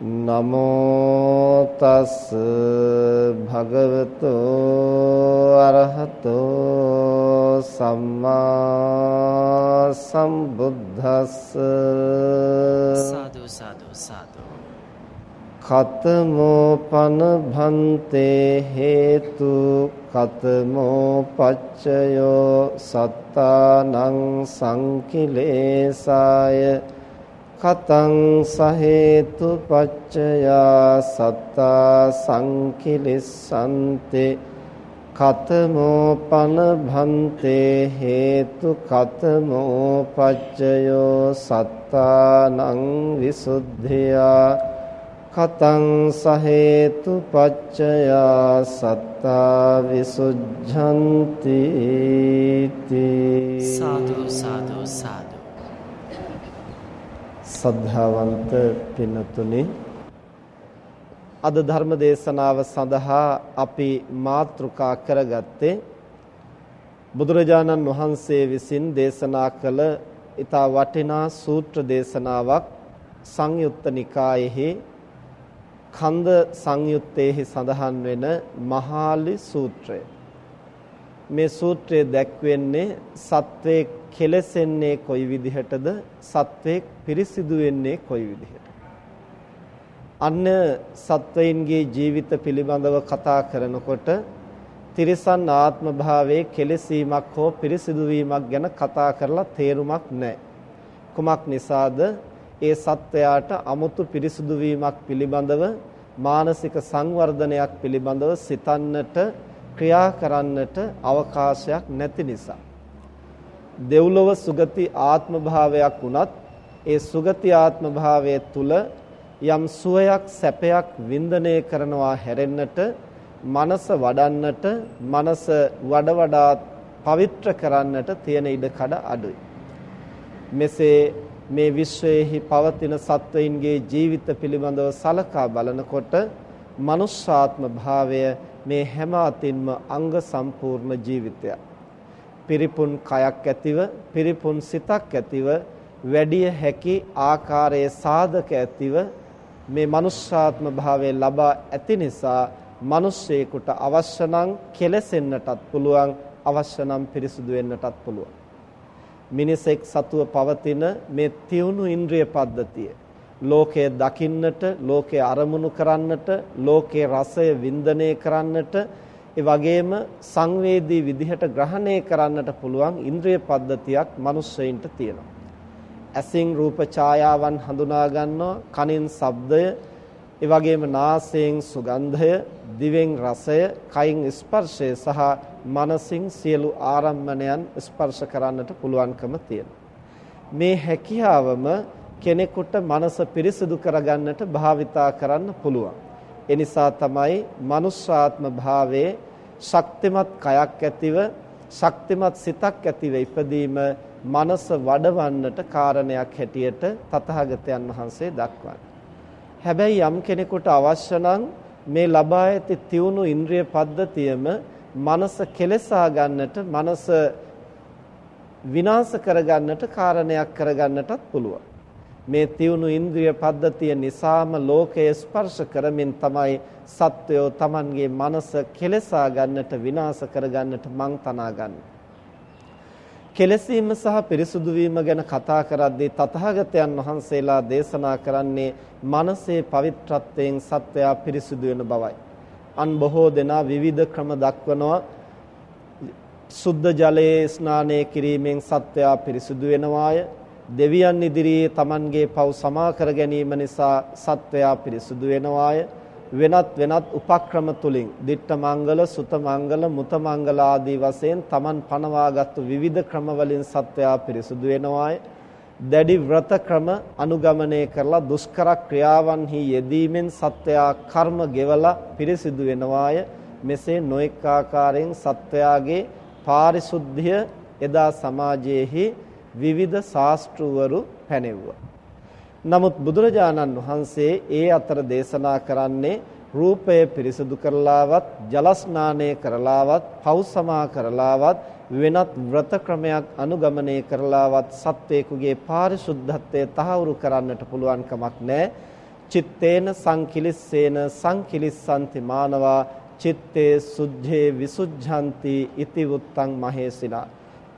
නමෝ තස් භගවතෝ අරහතෝ සම්මා සම්බුද්දස්ස සාදු සාදු සාදු කතමෝ පන භන්තේ හේතු කතමෝ පච්චයෝ සත්තානං සංකිලේසාය කතං සහේතු පච්චයා සත්තා සංකිලිස්සන්තේ කතමෝ පන භන්තේ හේතු කතමෝ පච්චයෝ සත්තානං විසුද්ධියා කතං සහේතු පච්චයා සත්තා විසුද්ධන්ති සාදු සාදු සාදු සද්ධාවන්ත පින්නතුනි අද ධර්ම දේශනාව සඳහා අපි මාතෘකා කරගත්තේ බුදුරජාණන් වහන්සේ විසින් දේශනා කළ ඊතා වටිනා සූත්‍ර දේශනාවක් සංයුත්ත නිකායෙහි කන්ද සංයුත්තේහි සඳහන් වෙන මහාලි සූත්‍රය. මේ සූත්‍රය දැක්වෙන්නේ සත්වයේ කෙලසෙන්නේ කොයි විදිහටද? සත්වයේ පිරිසිදු වෙන්නේ කොයි විදිහට? අන්න සත්වයින්ගේ ජීවිත පිළිබඳව කතා කරනකොට තිරිසන් ආත්ම භාවයේ කෙලසීමක් හෝ පිරිසිදු වීමක් ගැන කතා කරලා තේරුමක් නැහැ. කුමක් නිසාද? ඒ සත්වයාට 아무තු පිරිසිදු වීමක් පිළිබඳව මානසික සංවර්ධනයක් පිළිබඳව සිතන්නට ක්‍රියා කරන්නට අවකාශයක් නැති නිසා. දෙව්ලොව සුගති ආත්ම භාවයක් වුණත් ඒ සුගති ආත්ම භාවය තුල යම් සුවයක් සැපයක් වින්දනය කරනවා හැරෙන්නට මනස වඩන්නට මනස වඩ වඩා පවිත්‍ර කරන්නට තියෙන ඉඩකඩ අඩුයි. මෙසේ මේ විශ්වයේහි පවතින සත්වයින්ගේ ජීවිත පිළිබඳව සලකා බලනකොට මනුෂ්‍යාත්ම භාවය මේ හැම අතින්ම අංග සම්පූර්ණ ජීවිතයක්. පිරිපුන් කයක් ඇතිව පිරිපුන් සිතක් ඇතිව වැඩිය හැකි ආකාරයේ සාධක ඇතිව මේ මනුෂ්‍යාත්ම භාවය ලබා ඇති නිසා මිනිස්සෙකුට අවශ්‍ය නම් කෙලසෙන්නටත් පුළුවන් අවශ්‍ය නම් පිරිසුදු වෙන්නටත් පුළුවන්. මිනිසෙක් සතුව පවතින මේ තියුණු ඉන්ද්‍රිය පද්ධතිය ලෝකය දකින්නට ලෝකය අරමුණු කරන්නට ලෝකයේ රසය වින්දනය කරන්නට ඒ වගේම සංවේදී විදිහට ග්‍රහණය කරන්නට පුළුවන් ඉන්ද්‍රිය පද්ධතියක් මිනිස්සෙයින්ට තියෙනවා. ඇසින් රූප ඡායාවන් හඳුනා ගන්නවා, කනින් ශබ්දය, ඒ වගේම නාසයෙන් සුගන්ධය, දිවෙන් රසය, කයින් ස්පර්ශය සහ මනසින් සියලු ආරම්මණයන් ස්පර්ශ කරන්නට පුළුවන්කම තියෙනවා. මේ හැකියාවම කෙනෙකුට මනස පිරිසිදු කරගන්නට භාවිතා කරන්න පුළුවන්. එනිසා තමයි මනුෂ්‍යාත්ම භාවයේ ශක්තිමත් කයක් ඇතිව ශක්තිමත් සිතක් ඇතිව ඉපදීම මනස වඩවන්නට කාරණයක් හැටියට තථාගතයන් වහන්සේ දක්වන්නේ. හැබැයි යම් කෙනෙකුට අවශ්‍ය නම් මේ ලබා ඇති තියුණු ඉන්ද්‍රිය පද්ධතියම මනස කෙලසා ගන්නට මනස විනාශ කරගන්නට කාරණයක් කරගන්නටත් පුළුවන්. මේ තියුණු ඉන්ද්‍රිය පද්ධතිය නිසාම ලෝකය ස්පර්ශ කරමින් තමයි සත්වයෝ Tamanගේ මනස කෙලසා ගන්නට විනාශ කරගන්නට මං තනා ගන්නේ. කෙලසීම සහ පිරිසුදු වීම ගැන කතා කරද්දී තථාගතයන් වහන්සේලා දේශනා කරන්නේ මනසේ පවිත්‍රත්වයෙන් සත්වයා පිරිසුදු වෙන බවයි. අන් බොහෝ දෙනා විවිධ ක්‍රම දක්වනවා සුද්ධ ජලයේ ස්නානය කිරීමෙන් සත්වයා පිරිසුදු වෙනවාය. දෙවියන් ඉදිරියේ Tamanගේ පව් සමා කර ගැනීම නිසා සත්වයා පිරිසුදු වෙනවාය. වෙනත් වෙනත් උපක්‍රම තුලින් ditta මංගල සුත මංගල මුත මංගල ආදී වශයෙන් Taman පනවාගත්තු විවිධ ක්‍රම වලින් සත්වයා පිරිසුදු වෙනවාය. දැඩි ව්‍රත ක්‍රම අනුගමනය කරලා දුෂ්කර ක්‍රියාවන්හි යෙදීමෙන් සත්වයා කර්ම ගෙවලා පිරිසිදු වෙනවාය මෙසේ නොඑක ආකාරයෙන් සත්වයාගේ පාරිශුද්ධිය එදා සමාජයේහි විවිධ ශාස්ත්‍රවරු පැනෙව්වා. නමුත් බුදුරජාණන් වහන්සේ ඒ අතර දේශනා කරන්නේ රූපය පිරිසිදු කරලාවත් ජල ස්නානය කරලාවත් පව් සමා කරලාවත් වෙනත් ව්‍රත ක්‍රමයක් අනුගමනය කරලාවත් සත්වේකුගේ පාරිශුද්ධත්වය තහවුරු කරන්නට පුළුවන් කමක් නැහැ. චිත්තේන සංකිලිස්සේන සංකිලිස්සanti මානවා චිත්තේ සුද්ධේ විසුද්ධಂತಿ ඉති උත්තං මහේසිනා.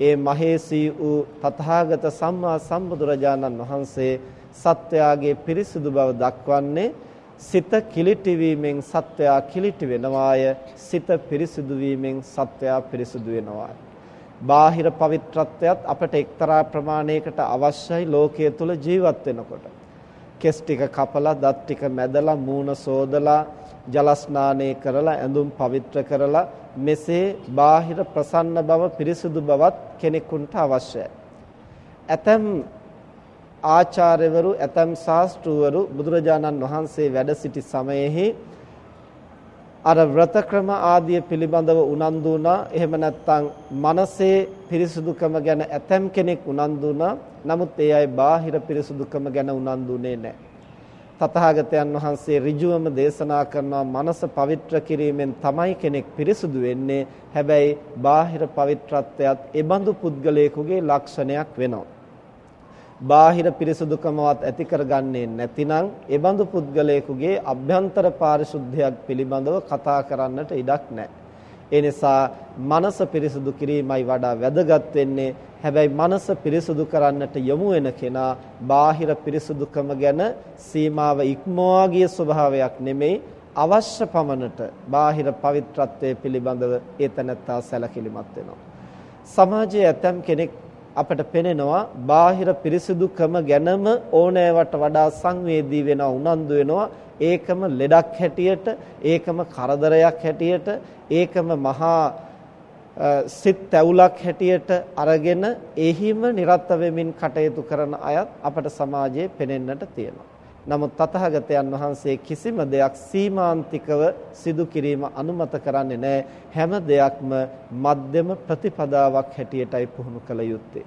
ඒ මහේසී වූ තථාගත සම්මා සම්බුදුරජාණන් වහන්සේ සත්වයාගේ පිරිසිදු බව දක්වන්නේ සිත කිලිටි වීමෙන් සත්වයා කිලිටි වෙනවාය සිත පිරිසිදු වීමෙන් සත්වයා පිරිසිදු වෙනවාය බාහිර පවිත්‍රත්වයත් අපට එක්තරා ප්‍රමාණයකට අවශ්‍යයි ලෝකයේ තුල ජීවත් වෙනකොට. කෙස් ටික කපලා, දත් ටික මැදලා, මූණ සෝදලා, ජල කරලා ඇඳුම් පවිත්‍ර කරලා මෙසේ බාහිර ප්‍රසන්න බව පිරිසුදු බවත් කෙනෙකුට අවශ්‍යයි. ඇතම් ආචාර්යවරු ඇතම් ශාස්ත්‍රවරු බුදුරජාණන් වහන්සේ වැඩ සිටි සමයෙහි අර ව්‍රත ක්‍රම ආදිය පිළිබඳව උනන්දු වුණා. එහෙම නැත්නම් මනසේ පිරිසුදුකම ගැන ඇතම් කෙනෙක් උනන්දු වුණා. නමුත් ඒ අය බාහිර පිරිසුදුකම ගැන උනන්දුුනේ නැහැ. තථාගතයන් වහන්සේ ඍජුවම දේශනා කරනවා මනස පවිත්‍ර කිරීමෙන් තමයි කෙනෙක් පිරිසුදු වෙන්නේ. හැබැයි බාහිර පවිත්‍රත්වයත් ඒ බඳු පුද්ගලයෙකුගේ ලක්ෂණයක් වෙනවා. බාහිර පිරිසුදුකමවත් ඇති කරගන්නේ නැතිනම් ඒ බඳු පුද්ගලයෙකුගේ අභ්‍යන්තර පාරිශුද්ධයක් පිළිබඳව කතා කරන්නට ඉඩක් නැහැ. ඒ නිසා මනස පිරිසුදු කිරීමයි වඩා වැදගත් වෙන්නේ. හැබැයි මනස පිරිසුදු කරන්නට යොමු වෙන කෙනා බාහිර පිරිසුදුකම ගැන සීමාව ඉක්මවා ගිය ස්වභාවයක් නෙමෙයි අවශ්‍ය පමණට බාහිර පවිත්‍රත්වයේ පිළිබඳව ඒතනත්තා සැලකිලිමත් වෙනවා. සමාජයේ ඇතම් කෙනෙක් අපට පෙනෙනවා බාහිර පිරිසිදුකම ගැනම ඕනෑවට වඩා සංවේදී වෙනවා උනන්දු වෙනවා ඒකම ලෙඩක් හැටියට ඒකම කරදරයක් හැටියට ඒකම මහා සිත් තැවුලක් හැටියට අරගෙන එහිම නිරත වෙමින් කටයුතු කරන අයත් අපට සමාජයේ පෙනෙන්නට තියෙනවා නමුත් තථාගතයන් වහන්සේ කිසිම දෙයක් සීමාන්තිකව සිදු කිරීම අනුමත කරන්නේ නැහැ. හැම දෙයක්ම මධ්‍යම ප්‍රතිපදාවක් හැටියටයි පුහුණු කළ යුත්තේ.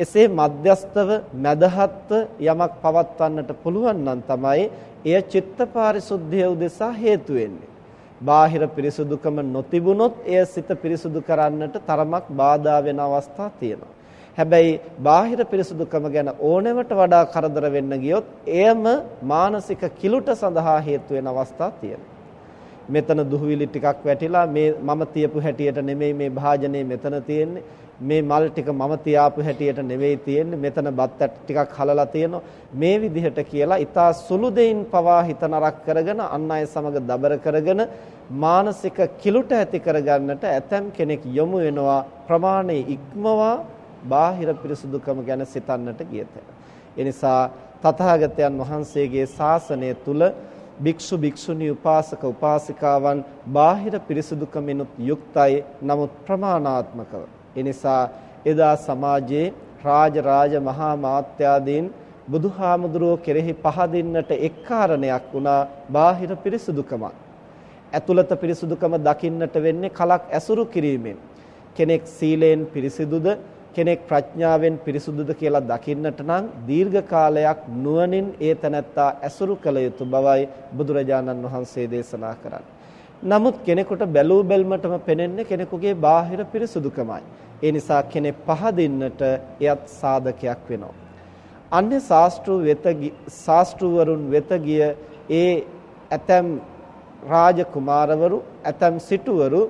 එසේ මධ්‍යස්තව මදහත්ව යමක් පවත්වන්නට පුළුවන් නම් තමයි එය චිත්ත පාරිශුද්ධිය උදෙසා හේතු වෙන්නේ. බාහිර පිරිසුදුකම නොතිබුනොත් එය සිත පිරිසුදු කරන්නට තරමක් බාධා වෙන අවස්ථා තියෙනවා. හැබැයි බාහිර පිරිසුදුකම ගැන ඕනෑමට වඩා කරදර වෙන්න ගියොත් එයම මානසික කිලුට සඳහා හේතු වෙන අවස්ථා තියෙනවා. මෙතන දුහවිලි ටිකක් වැටිලා මේ මම තියපු හැටියට නෙමෙයි මේ භාජනයේ මෙතන තියෙන්නේ. මේ මල් ටික මම තියාපු හැටියට නෙවෙයි තියෙන්නේ. මෙතන බත් ටිකක් හලලා තියෙනවා. මේ විදිහට කියලා ඊතා සුළු දෙයින් පවා හිත නරක කරගෙන අන් අය සමග දබර කරගෙන මානසික කිලුට ඇති කරගන්නට ඇතම් කෙනෙක් යොමු වෙනවා ප්‍රමාණය ඉක්මවා බාහිර පිරිසුදුකම ගැන සිතන්නට ගියත. එනිසා තථාගතයන් වහන්සේගේ ශාසනය තුල භික්ෂු භික්ෂුණී උපාසක උපාසිකාවන් බාහිර පිරිසුදුකමිනුත් යුක්තයි නමුත් ප්‍රමාණාත්මකව. එනිසා එදා සමාජයේ රාජ රාජ මහා මාත්‍යාදීන් බුදුහාමුදුරුවෝ කෙරෙහි පහදින්නට එක් කාරණයක් වුණා බාහිර පිරිසුදුකමක්. ඇතුළත පිරිසුදුකම දකින්නට වෙන්නේ කලක් ඇසුරු කිරීමෙන්. කෙනෙක් සීලයෙන් පිරිසිදුද කෙනෙක් ප්‍රඥාවෙන් පිරිසුදුද කියලා දකින්නට නම් දීර්ඝ කාලයක් නුවණින් ඒ තැනැත්තා ඇසුරු කළ යුතු බවයි බුදුරජාණන් වහන්සේ දේශනා කරන්නේ. නමුත් කෙනෙකුට බැලූ බැල්මටම පෙනෙන්නේ කෙනෙකුගේ බාහිර පිරිසුදුකමයි. ඒ නිසා කෙනෙක් පහදින්නට එයත් සාධකයක් වෙනවා. අන්‍ය ශාස්ත්‍රු වෙත ශාස්ත්‍රවරුන් වෙත ගිය ඒ ඇතම් රාජකුමාරවරු ඇතම් සිටුවරු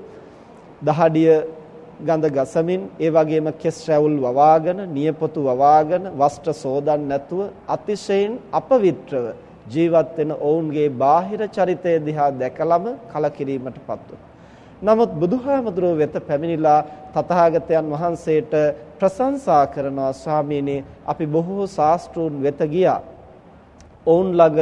දහඩිය ගඳ ගසමින් ඒ වගේම කෙස් රැවුල් වවාගෙන නියපොතු වවාගෙන වස්ත්‍ර සෝදන් නැතුව අතිශයින් අපවිත්‍රව ජීවත් වෙන ඔවුන්ගේ බාහිර චරිතය දිහා දැකලම කලකිරීමටපත් නමුත් බුදුහාමුදුරුව වෙත පැමිණිලා තථාගතයන් වහන්සේට ප්‍රශංසා කරනවා ස්වාමීනි අපි බොහෝ ශාස්ත්‍රූන් වෙත ගියා. ඔවුන් ළඟ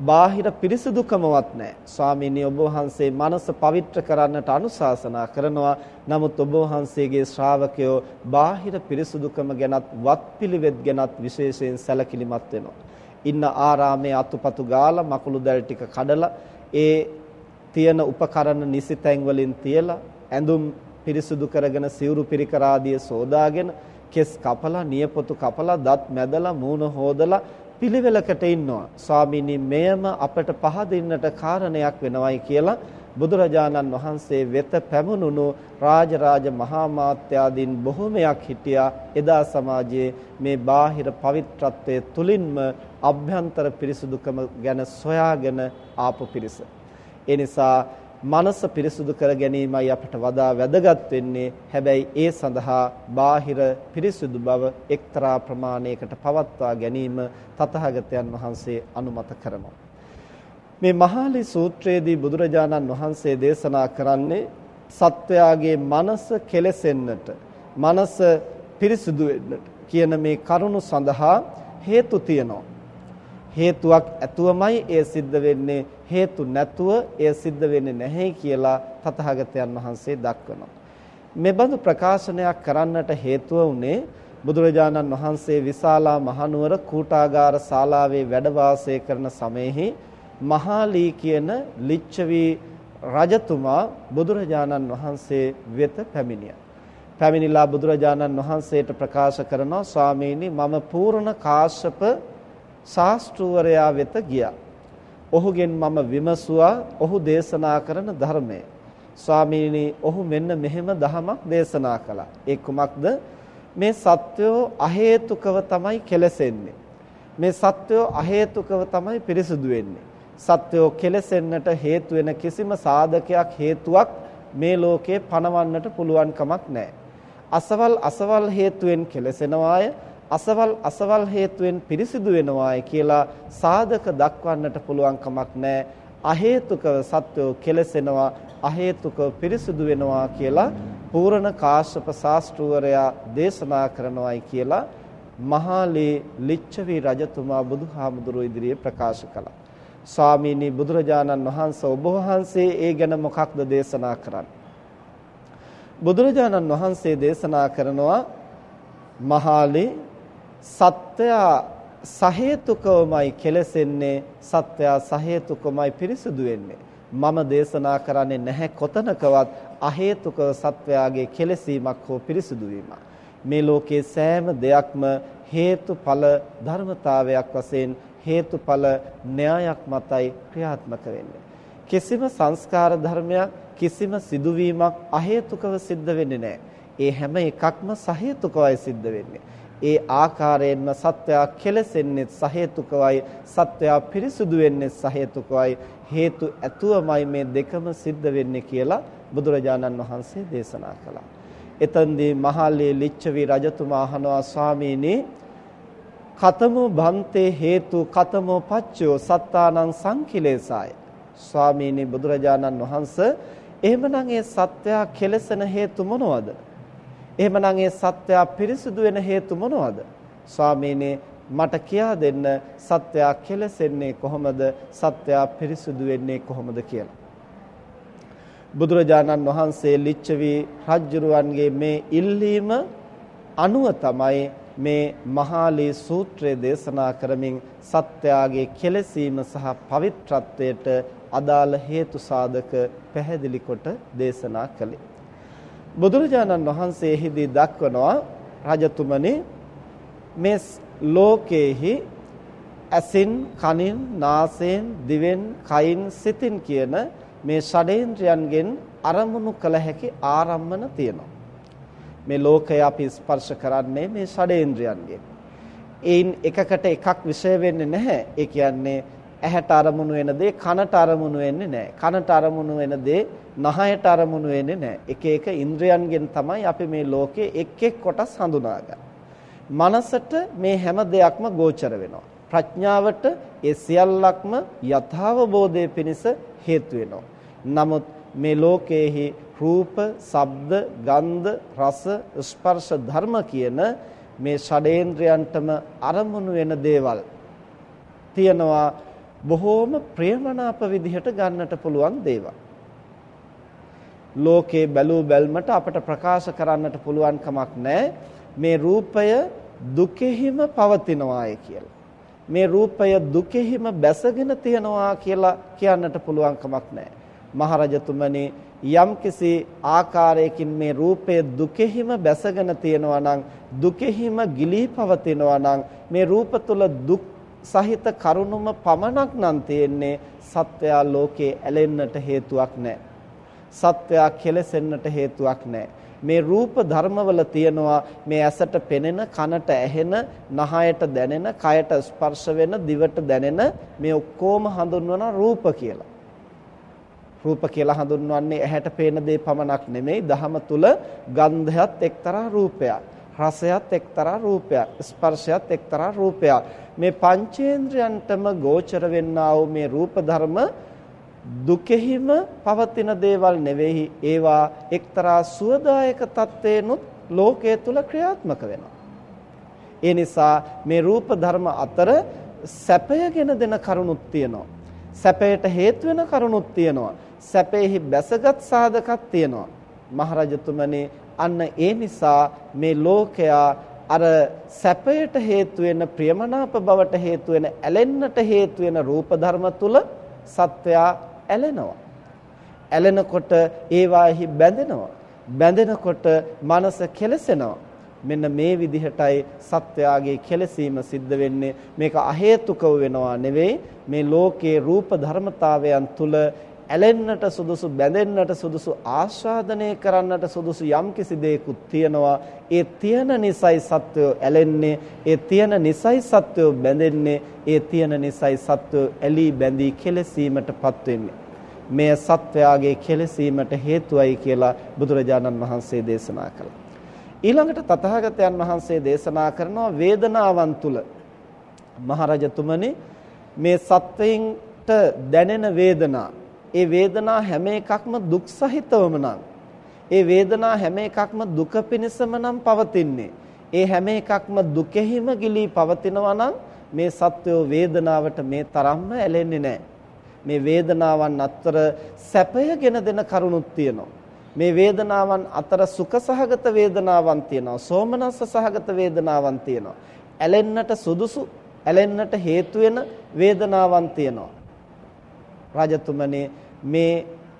බාහිර පිරිසුදුකමවත් නැහැ. ස්වාමීනි ඔබ වහන්සේ මනස පවිත්‍ර කරන්නට අනුශාසනා කරනවා. නමුත් ඔබ වහන්සේගේ ශ්‍රාවකයෝ බාහිර පිරිසුදුකම ගැනත් වත්පිළිවෙත් ගැනත් විශේෂයෙන් සැලකිලිමත් වෙනවා. ඉන්න ආරාමයේ අතුපතු ගාලා මකුළු දැල් ටික කඩලා ඒ තියෙන උපකරණ නිසි තැන් වලින් තියලා ඇඳුම් පිරිසුදු කරගෙන සිවුරු පිරිකර ආදිය සෝදාගෙන කෙස් කපලා නියපොතු කපලා දත් මැදලා මූණ හොදලා පිළිවෙලකට ඉන්නවා ස්වාමීනි මෙයම අපට පහදින්නට කාරණයක් වෙනවයි කියලා බුදුරජාණන් වහන්සේ වෙත පැමුණුණු රාජරාජ මහා මාත්‍යාදීන් බොහොමයක් හිටියා එදා සමාජයේ මේ බාහිර පවිත්‍රත්වයේ තුලින්ම අභ්‍යන්තර පිරිසුදුකම ගැන සොයාගෙන ආපු පිරිස. ඒ නිසා මනස පිරිසුදු කර ගැනීමයි අපට වඩා වැදගත් වෙන්නේ. හැබැයි ඒ සඳහා බාහිර පිරිසුදු බව එක්තරා ප්‍රමාණයකට පවත්වා ගැනීම තථාගතයන් වහන්සේ අනුමත කරනවා. මේ මහාලි සූත්‍රයේදී බුදුරජාණන් වහන්සේ දේශනා කරන්නේ සත්වයාගේ මනස කෙලසෙන්නට, මනස පිරිසුදු වෙන්නට කියන මේ කරුණු සඳහා හේතු තියෙනවා. හේතුවක් ඇතුවමයි එය සිද්ධ වෙන්නේ හේතු නැතුව එය සිද්ධ වෙන්නේ නැහැ කියලා තථාගතයන් වහන්සේ දක්වනවා. මෙබඳු ප්‍රකාශනයක් කරන්නට හේතුව උනේ බුදුරජාණන් වහන්සේ විශාලා මහනුවර කූටාගාර ශාලාවේ වැඩ වාසය කරන සමයේහි මහාලී කියන ලිච්ඡවි රජතුමා බුදුරජාණන් වහන්සේ වෙත පැමිණියා. පැමිණිලා බුදුරජාණන් වහන්සේට ප්‍රකාශ කරනවා ස්වාමීනි මම පූර්ණ කාශ්‍යප ශාස්ත්‍රූවරයා වෙත ගියා. ඔහුගෙන් මම විමසුවා ඔහු දේශනා කරන ධර්මය. ස්වාමීනි ඔහු මෙන්න මෙහෙම දහමක් දේශනා කළා. ඒ කුමක්ද? මේ සත්වෝ අහේතුකව තමයි කෙලසෙන්නේ. මේ සත්වෝ අහේතුකව තමයි පිරිසුදු වෙන්නේ. සත්වෝ කෙලසෙන්නට හේතු වෙන කිසිම සාධකයක් හේතුවක් මේ ලෝකේ පණවන්නට පුළුවන් කමක් නැහැ. අසවල් අසවල් හේතුවෙන් කෙලසෙනවාය අසවල් අසවල් හේතුවෙන් පිරිසිදු වෙනවායි කියලා සාධක දක්වන්නට පුළුවන් කමක් නැහැ. අහේතුකව සත්වෝ කෙලසෙනවා අහේතුකව පිරිසිදු වෙනවා කියලා පූර්ණ කාශ්‍යප ශාස්ත්‍රවරයා දේශනා කරනවායි කියලා මහාලේ ලිච්ඡවි රජතුමා බුදුහාමුදුරුවෝ ඉදිරියේ ප්‍රකාශ කළා. ස්වාමීනි බුදුරජාණන් වහන්සේ ඔබ වහන්සේ ඒ ගැන මොකක්ද දේශනා කරන්නේ? බුදුරජාණන් වහන්සේ දේශනා කරනවා මහාලේ සත්වයා සහේතුකවමයි කෙලසෙන්නේ සත්වයා සහේතුකමයි පිරිසුදු වෙන්නේ. මම දේශනා කරන්නේ නැහැ කොතනකවත් අහේතුක සත්වයාගේ කෙලසීමක් හෝ පිරිසුදු මේ ලෝකේ සෑම දෙයක්ම හේතුඵල ධර්මතාවයක් වශයෙන් හේතුඵල න්‍යායක් මතයි ක්‍රියාත්මක වෙන්නේ. කිසිම සංස්කාර ධර්මයක් කිසිම සිදුවීමක් අහේතුකව සිද්ධ වෙන්නේ නැහැ. ඒ හැම එකක්ම සහේතුකවයි සිද්ධ වෙන්නේ. ඒ ආකාරයෙන්ම සත්වයා කෙලසෙන්නේ සහේතුකවයි සත්වයා පිරිසුදු වෙන්නේ සහේතුකවයි හේතු ඇතුවමයි මේ දෙකම සිද්ධ වෙන්නේ කියලා බුදුරජාණන් වහන්සේ දේශනා කළා. එතෙන්දී මහල්ලේ ලිච්ඡවි රජතුමා අහනවා ස්වාමීනි කතමෝ බන්තේ හේතු කතමෝ පච්චෝ සත්තානං සංකිලේසාය ස්වාමීනි බුදුරජාණන් වහන්සේ එහෙමනම් ඒ සත්වයා කෙලසෙන හේතු මොනවද එහෙමනම් ඒ සත්වයා පිරිසුදු වෙන හේතු මොනවද? ස්වාමීනි මට කියා දෙන්න සත්වයා කෙලසෙන්නේ කොහොමද? සත්වයා පිරිසුදු වෙන්නේ කොහොමද කියලා. බුදුරජාණන් වහන්සේ ලිච්ඡවි රජ්ජුරුවන්ගේ මේ ඉල්ලීම අනුව තමයි මේ මහාලී සූත්‍රය දේශනා කරමින් සත්‍යාගේ කෙලසීම සහ පවිත්‍රත්වයට අදාළ හේතු සාධක පැහැදිලි කොට දේශනා කළේ. බුදුරජාණන් වහන්සේ එහිදී දක්වනවා රජතුමනි මේ ලෝකේහි ඇසින් කනින් නාසයෙන් දිවෙන් කයින් සිතින් කියන මේ ෂඩේන්ද්‍රයන්ගෙන් අරමුණු කළ හැකි ආරම්මන තියෙනවා. මේ ලෝකය අපි ස්පර්ශ කරන්නේ මේ ෂඩේන්ද්‍රයන්ගෙන්. ඒයින් එකකට එකක් විෂය වෙන්නේ නැහැ. ඒ කියන්නේ ඇහැට අරමුණු වෙන දේ කනට අරමුණු වෙන්නේ නැහැ. කනට අරමුණු වෙන දේ නහයට අරමුණු වෙන්නේ නැහැ. එක එක ඉන්ද්‍රයන්ගෙන් තමයි අපි මේ ලෝකයේ එක් එක් කොටස් හඳුනාගන්නේ. මනසට මේ හැම දෙයක්ම ගෝචර වෙනවා. ප්‍රඥාවට ඒ සියල්ලක්ම යථාවබෝධයේ පිණිස හේතු වෙනවා. නමුත් මේ ලෝකයේහි රූප, ශබ්ද, ගන්ධ, රස, ස්පර්ශ ධර්ම කියන මේ ෂඩේන්ද්‍රයන්ටම අරමුණු වෙන දේවල් තියනවා බොහෝම ප්‍රියමනාප විදිහට ගන්නට පුළුවන් දේවල්. ලෝකේ බැලූ බැල්මට අපට ප්‍රකාශ කරන්නට පුළුවන් කමක් නැහැ මේ රූපය දුකෙහිම පවතිනවාය කියලා. මේ රූපය දුකෙහිම බැසගෙන තියනවා කියලා කියන්නට පුළුවන් කමක් නැහැ. මහරජතුමනි යම්කිසි ආකාරයකින් මේ රූපය දුකෙහිම බැසගෙන තියනවා නම් දුකෙහිම ගිලී පවතිනවා නම් මේ රූප තුල දුක් සහිත කරුණුම පමණක් නම් තියෙන්නේ සත්වයා ලෝකේ ඇලෙන්නට හේතුවක් නැහැ. සත්වයා කෙලසෙන්නට හේතුවක් නැහැ. මේ රූප ධර්මවල තියෙනවා මේ ඇසට පෙනෙන කනට ඇහෙන නහයට දැනෙන කයට ස්පර්ශ වෙන දිවට දැනෙන මේ ඔක්කොම හඳුන්වන රූප කියලා. රූප කියලා හඳුන්වන්නේ ඇහැට පේන දේ පමණක් නෙමෙයි දහම තුල ගන්ධයත් එක්තරා රූපයක්. රසයත් එක්තරා රූපයක් ස්පර්ශයත් එක්තරා රූපයක්. මේ පංචේන්ද්‍රයන්ටම ගෝචර වෙන්නා වූ මේ රූප ධර්ම දුකෙහිම පවතින දේවල් නෙවෙයි. ඒවා එක්තරා සුවදායක තත්ත්වේනොත් ලෝකයේ තුල ක්‍රියාත්මක වෙනවා. ඒ නිසා මේ රූප ධර්ම අතර සැපයගෙන දෙන කරුණුත් තියෙනවා. සැපයට හේතු වෙන කරුණුත් තියෙනවා. සැපෙහි බැසගත් සාධකත් තියෙනවා. මහරජතුමනි අන්න ඒ නිසා මේ ලෝකයා අර සැපයට හේතු වෙන ප්‍රියමනාප බවට හේතු වෙන ඇලෙන්නට හේතු වෙන රූප ධර්ම තුල සත්වයා ඇලෙනවා. ඇලෙනකොට ඒවාෙහි බැඳෙනවා. බැඳෙනකොට මනස කෙලසෙනවා. මෙන්න මේ විදිහටයි සත්වයාගේ කෙලසීම සිද්ධ වෙන්නේ මේක අහේතුකව වෙනවා නෙවෙයි මේ ලෝකේ රූප ධර්මතාවයන් තුල ඇලෙන්නට සුදුසු බැඳෙන්නට සුදුසු ආස්වාදනය කරන්නට සුදුසු යම්කිසි දෙයකුත් තියෙනවා. ඒ තියෙන නිසයි සත්වය ඇලෙන්නේ ඒ තියෙන නිසයි සත්වය බැඳෙන්නේ ඒ තියෙන නිසයි සත්වය ඇලී බැඳී කෙලසීමටපත් වෙන්නේ මෙය සත්වයාගේ කෙලසීමට හේතුවයි කියලා බුදුරජාණන් වහන්සේ දේශනා කළා. ඊළඟට තථාගතයන් වහන්සේ දේශනා කරනවා වේදනාවන් තුල. මහරජතුමනි මේ සත්වයින්ට දැනෙන වේදනා ඒ වේදනා හැම එකක්ම දුක් සහිතවම නම් ඒ වේදනා හැම එකක්ම දුක පිණිසම නම් පවතින්නේ. ඒ හැම එකක්ම දුකෙහිම ගිලී පවතිනවා නම් මේ සත්වෝ වේදනාවට මේ තරම්ම ඇලෙන්නේ නැහැ. මේ වේදනාවන් අතර සැපයගෙන දෙන කරුණුත් තියෙනවා. මේ වේදනාවන් අතර සුඛ සහගත වේදනාවන් තියෙනවා. සෝමනස්ස සහගත වේදනාවන් තියෙනවා. ඇලෙන්නට සුදුසු ඇලෙන්නට හේතු වෙන වේදනාවන් තියෙනවා. රජතුමනි මේ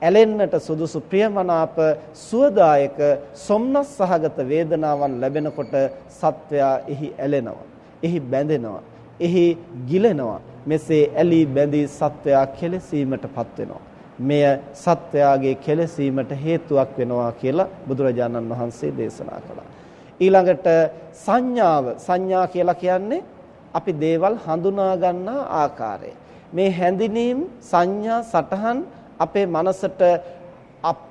ඇලෙන්නට සුදුසු ප්‍රියමනාප සුවදායක සොම්නස් සහගත වේදනාවන් ලැබෙනකොට සත්වයා එහි ඇලෙනවා එහි බැඳෙනවා එහි ගිලෙනවා. මෙසේ ඇලී බැඳී සත්වයා කෙලසීමටපත් වෙනවා මෙය සත්වයාගේ කෙලසීමට හේතුවක් වෙනවා කියලා බුදුරජාණන් වහන්සේ දේශනා කළා. ඊළඟට සංඥාව සංඥා කියලා කියන්නේ අපි දේවල් හඳුනා ගන්නා ආකාරය. මේ හැඳිනීම් සංඥා සටහන් අපේ මනසට